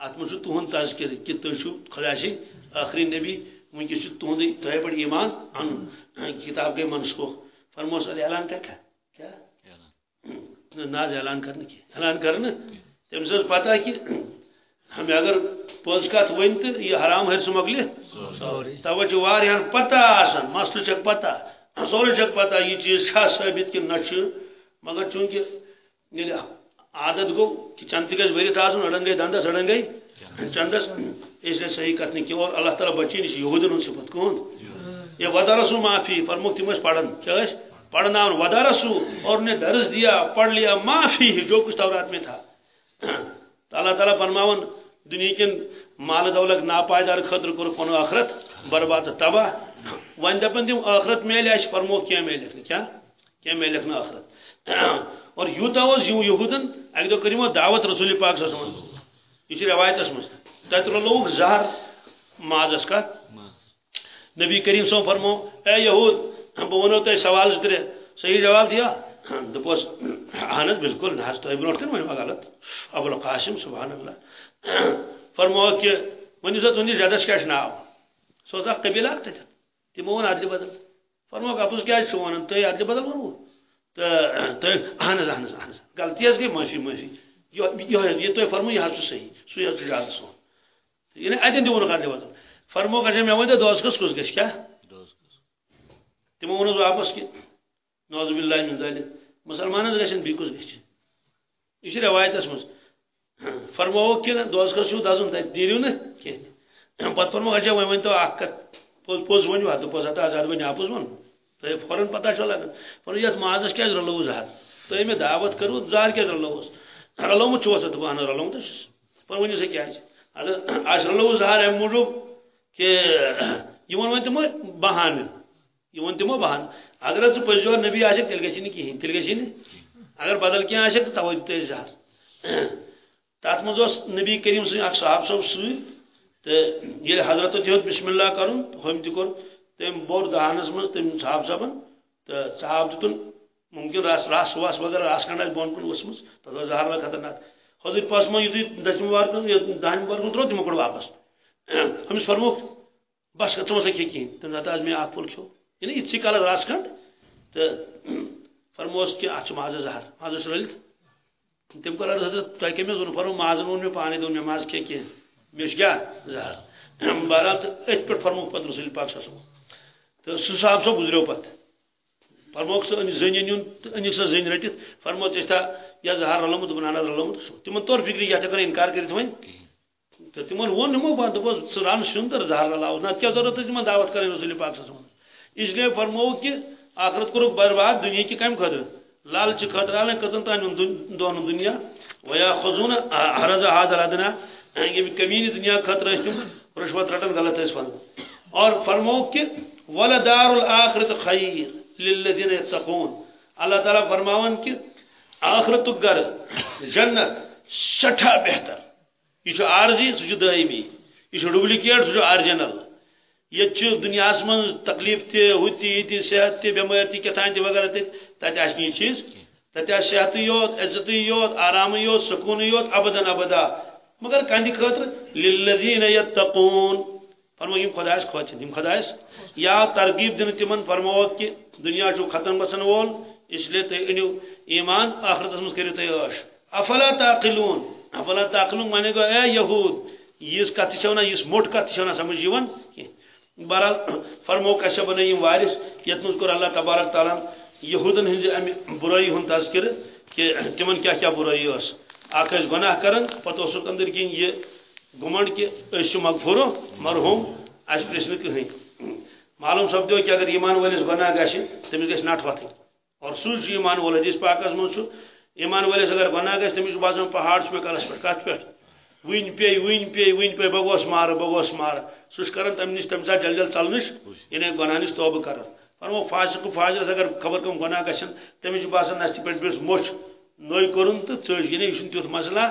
ات من تہن تذکر کہ تھی چھو خدا سی آخری نبی ونکس تہند تہ پہ ایمان ان کتاب گئی منسوخ فرموس علی اعلان کیا؟ کیا؟ ناز اعلان کرنے کی۔ اعلان کرنے؟ تمس پتہ کہ ہمیں اگر پوز کت ون تو یہ حرام ہر توجہ واریاں پتہ آسان مسئلہ چک پتہ سورے چک پتہ یہ چیز چھا ثابت کہ نہ مگر چونکہ عادت گو کہ چند گھس ورت آسن اڑن گئی دندس اڑن گئی چندس اس لیے صحیح کت نہیں اور اللہ تعالیٰ بچی نش یہودن صفت کون۔ یہ ودارسو معافی فرموک تم پڑھن۔ کیا پڑھنا ودارسو اور نے درس دیا پڑھ لیا معافی جو کچھ تورات میں تھا۔ اللہ تعالیٰ فرماون، دنیا کن مال دولت ناپائیدار خطر کور پن آخرت برباد تباہ۔ ون دپن تم آخرت میلے اس فرمو، کیا میلے کیا؟ کیا میلے نا آخرت؟ اور یوتا اس یوں یہودن اک دو کریمو دعوت رسول پاک صلی اللہ علیہ وسلم۔ یہ روایت اس مجھ۔ تت لوگ زہر مازس کا۔ نبی کریم صلی فرمو، اے یہود بہ ونو تہ سوال ترے صحیح جواب دیا؟ دپوس اہن بالکل نہ تہ برونٹ کن ونو غلط ابو القاسم سبحان اللہ فرمو کہ زت ونی زیادہ کیا ناو سو قبیلہ اخ تت تمو ون ادل بدل۔ فرمو ابوس کیا ونن تہ ادل بدل تہ تہ اہن اہن اہن غلطی اس گئی معافی معافی۔ یہ تو فرمو یہ صحیح۔ سو یہ زیادہ سو یعنی اتن دیون ادل بدل۔ فرمو کہ میں ون دوس کس کس گش کیا؟ تمو ون واپس کہ نوز باللہ من ذلک. مسلمان گھن بیس گھس یہ روایت مز. فرمو کہ دوس کس چھو دزن تہ دیرو نا کی پتہ فرمو اچھا وۄنۍ ؤنۍ تو اکھ کتھ پوٚز پوٚز ؤنِو ہا دوٚپُس ہتا آزاد وۄنۍ اپُز ووٚن تۄہہِ فوراً پتہ چھو لگان فرمو یتھ مازس کیٛازِ رلوو زہر تۄہہِ مےٚ دعوت کٔروٕ زہر کیٛازِ رلووُس رلومُت چھُوا سا دوٚپُن اہن رلومُت چھُس فرمو ؤنِو سا کیٛازِ اگر آسہِ رلووُس زہر امہِ موٗجوٗب کہ یہ ون تمو بہانہ یہ تمو بہانہ اگر ژٕ پٔزیور نبی آسک تیٚلہِ گژھی نہٕ کِہیٖنۍ تیٚلہِ گژھی نہٕ اگر بدل کینٛہہ آسک تہٕ توے دیُت زہر تتھ منٛز اوس نبی کریم سٕنٛدۍ اکھ صاحب صٲب سۭتۍ تہٕ ییٚلہِ حضرت ہیوٚت بسم اللہ کرُن ہُمۍ تہِ کوٚر تٔمۍ بوٚر دہانس منٛز تٔمۍ صاحب صٲبن تہٕ صاحب دِتُن ممکن رس رس وس وغیرہ رس کھنڈ آسہِ بۄن کُن ؤژھمٕژ تتھ اوس زہر خطرناک حضرت پاسمو یُتھُے دٔچھمہِ وار کُن دانہِ وار کُن ترٛوو تِمو کوٚڑ واپس أمِس فرموکھ بس ژٕ مہ سا کھے کہین تم دپہ آز مےٚ اکھ پھوٚل کھیوٚو یعنی یِتسٕے کالس رس کھنڈ تہٕ فرموس کہ اتھ چھُ مازس زہر مازس رٔلِتھ تم کوٚر عرض حضرت تۄہہِ کٔمۍ حظ ووٚنوٕ فرمو مازن ووٚن مےٚ پانے دوٚپ مےٚ ماز کھے کینٛہہ مےٚ چھُ کیٛاہ زہر۔ بہرحال تہٕ أتھۍ پٮ۪ٹھ فرموکھ پتہٕ رسول پاک صلی صٲب تہٕ سُہ صاحب صٲب گُزریو پتہٕ فرموکھ سُہ أنۍ زٔنۍ أنِوُن تہٕ أنِکھ سۄ زٔنۍ رٔٹِتھ فرمو ژےٚ چھا یا زہر رلومُت دوٚپُن اہن حظ رلومُت تِمن توٚر فِکرِ یتھ ہٮ۪کو نہٕ تو تمن وون نمو بند دوپس ژٕ رن سیُن تہٕ زہر رلاوس نہ کیا ضرورت تمن دعوت کریں رسول پاک صلی اللہ علیہ وسلم۔ اس لیے فرمو کہ آخرت کرو برباد دنیا کی کم خاطر لالچ خاطر آلے کتن تان دون دنیا۔ ویا خزون حرز حاضر ادنا یہ کمین دنیا خاطر اس تم رشوت رٹن غلط ہے فن اور فرمو کہ ولدار الاخرت خیر للذین یتقون اللہ تعالی فرماون کہ آخرت گھر، جنت سٹھا بہتر۔ یہ عارضی سہ دائمی۔ یہ ڈبلکیٹ سہ آرجنل۔ یہ دنیا من تکلیف تہ ہوتی یہ صحت تہ بمار تہ کتان تہ وغیرہ تت آس یہ چیز تت آس صحت یوت، عزت یوت، آرام یوت، سکون یوت ابدن ابدا۔ مگر کندی خاطر للذین یتقون فرمو یم خدایس کھوچن یم خدایس یا ترغیب دن تمن فرمو کہ دنیا چھ ختم گژھن وول، اس لیے تھی انیو ایمان آخرتس مز کرو عش افلا تعقلون افلا تعقلون مانے گو اے یہود، یس کت چھونا یس موٹ کت چھونا سمجھ یوان بہرحال فرمو کشا بنے یم وارث یت مز کر اللہ تبارک تعالی، یہودن ہنز ام برائی ہن تذکر کہ تمن کیا کیا برائی اس۔ اکھ اس گناہ کرن، پتہ اس اندر کین یہ گمنڈ کہ اس مغفور مرحوم اس پرسن کہیں۔ معلوم سپدو کہ اگر ایمان ولس گناہ گژھِ تمس گژھِ نٹ وتھٕنۍ اور سُہ چھُ ایمان وول حدیث پاکس منٛز ایمان ولس اگر گناہ گژھِ تٔمِس چھُ باسان پہاڑ چھُ کلس پٮ۪ٹھ کتھ پٮ۪ٹھ وٕنۍ پیٚیہِ وٕنۍ پیٚیہِ وٕنۍ پیٚیہِ بہٕ گوس مارٕ بہٕ گوس مارٕ سُہ کران تمہِ نِش تمہِ ساتہٕ جل جل ژلنٕچ یعنی گۄناہ نِش توبہٕ کران فرمو فاسق فاجرس اگر خبر کم گۄناہ گژھن تٔمِس باسان نستہِ پٮ۪ٹھ بیٚیہِ موٚچھ نٔے کوٚرُن تہٕ ژٔج یعنی یہِ چھُنہٕ تیُتھ مسلہ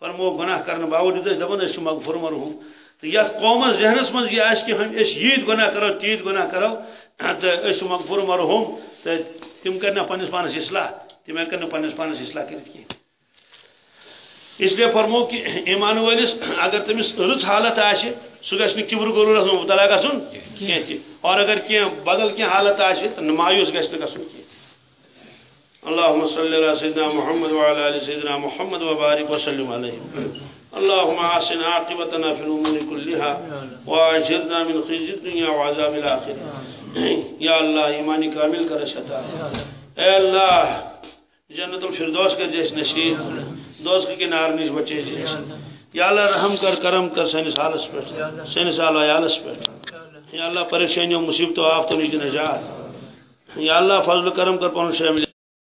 فرمو گۄناہ کرنہٕ باوجوٗد دپان أسۍ چھِ مغفور مرحوٗم تہٕ یتھ قومس ذہنس منٛز یہِ آسہِ کہِ ہم أسۍ ییٖتۍ گۄناہ کرو تیٖتۍ گۄناہ کرو تہٕ أسۍ چھِ مغفور مرحوٗم تہٕ تِم کرن پننس پانس اصلاح تِم ہٮ۪کن نہٕ پننس پانس اصلاح کٔرِتھ کینٛہہ اس لیے فرمو کہ ایمان ولس اگر تمس رچ حالت آئے سہ گھر کبر غرورس میں مبتلا گھن کی اور اگر کی بدل کی حالت آئے تو مایوس گھن گھن کی اللهم صل على سيدنا محمد وعلى ال سيدنا محمد وبارك وسلم عليه اللهم احسن عاقبتنا في الامور كلها واجرنا من خزي الدنيا وعذاب الاخره يا الله ایمان کامل کر شتا اے اللہ جنت الفردوس کر جیس نصیب دوست کے نار نش بچے جی۔ یا اللہ۔ رحم کر کرم کر سنس حالس پہ سنس حال عیالس پہ یا اللہ پریشانیوں مصیبتوں آفتوں نش نجات۔ یا اللہ فضل کرم کر پن شامل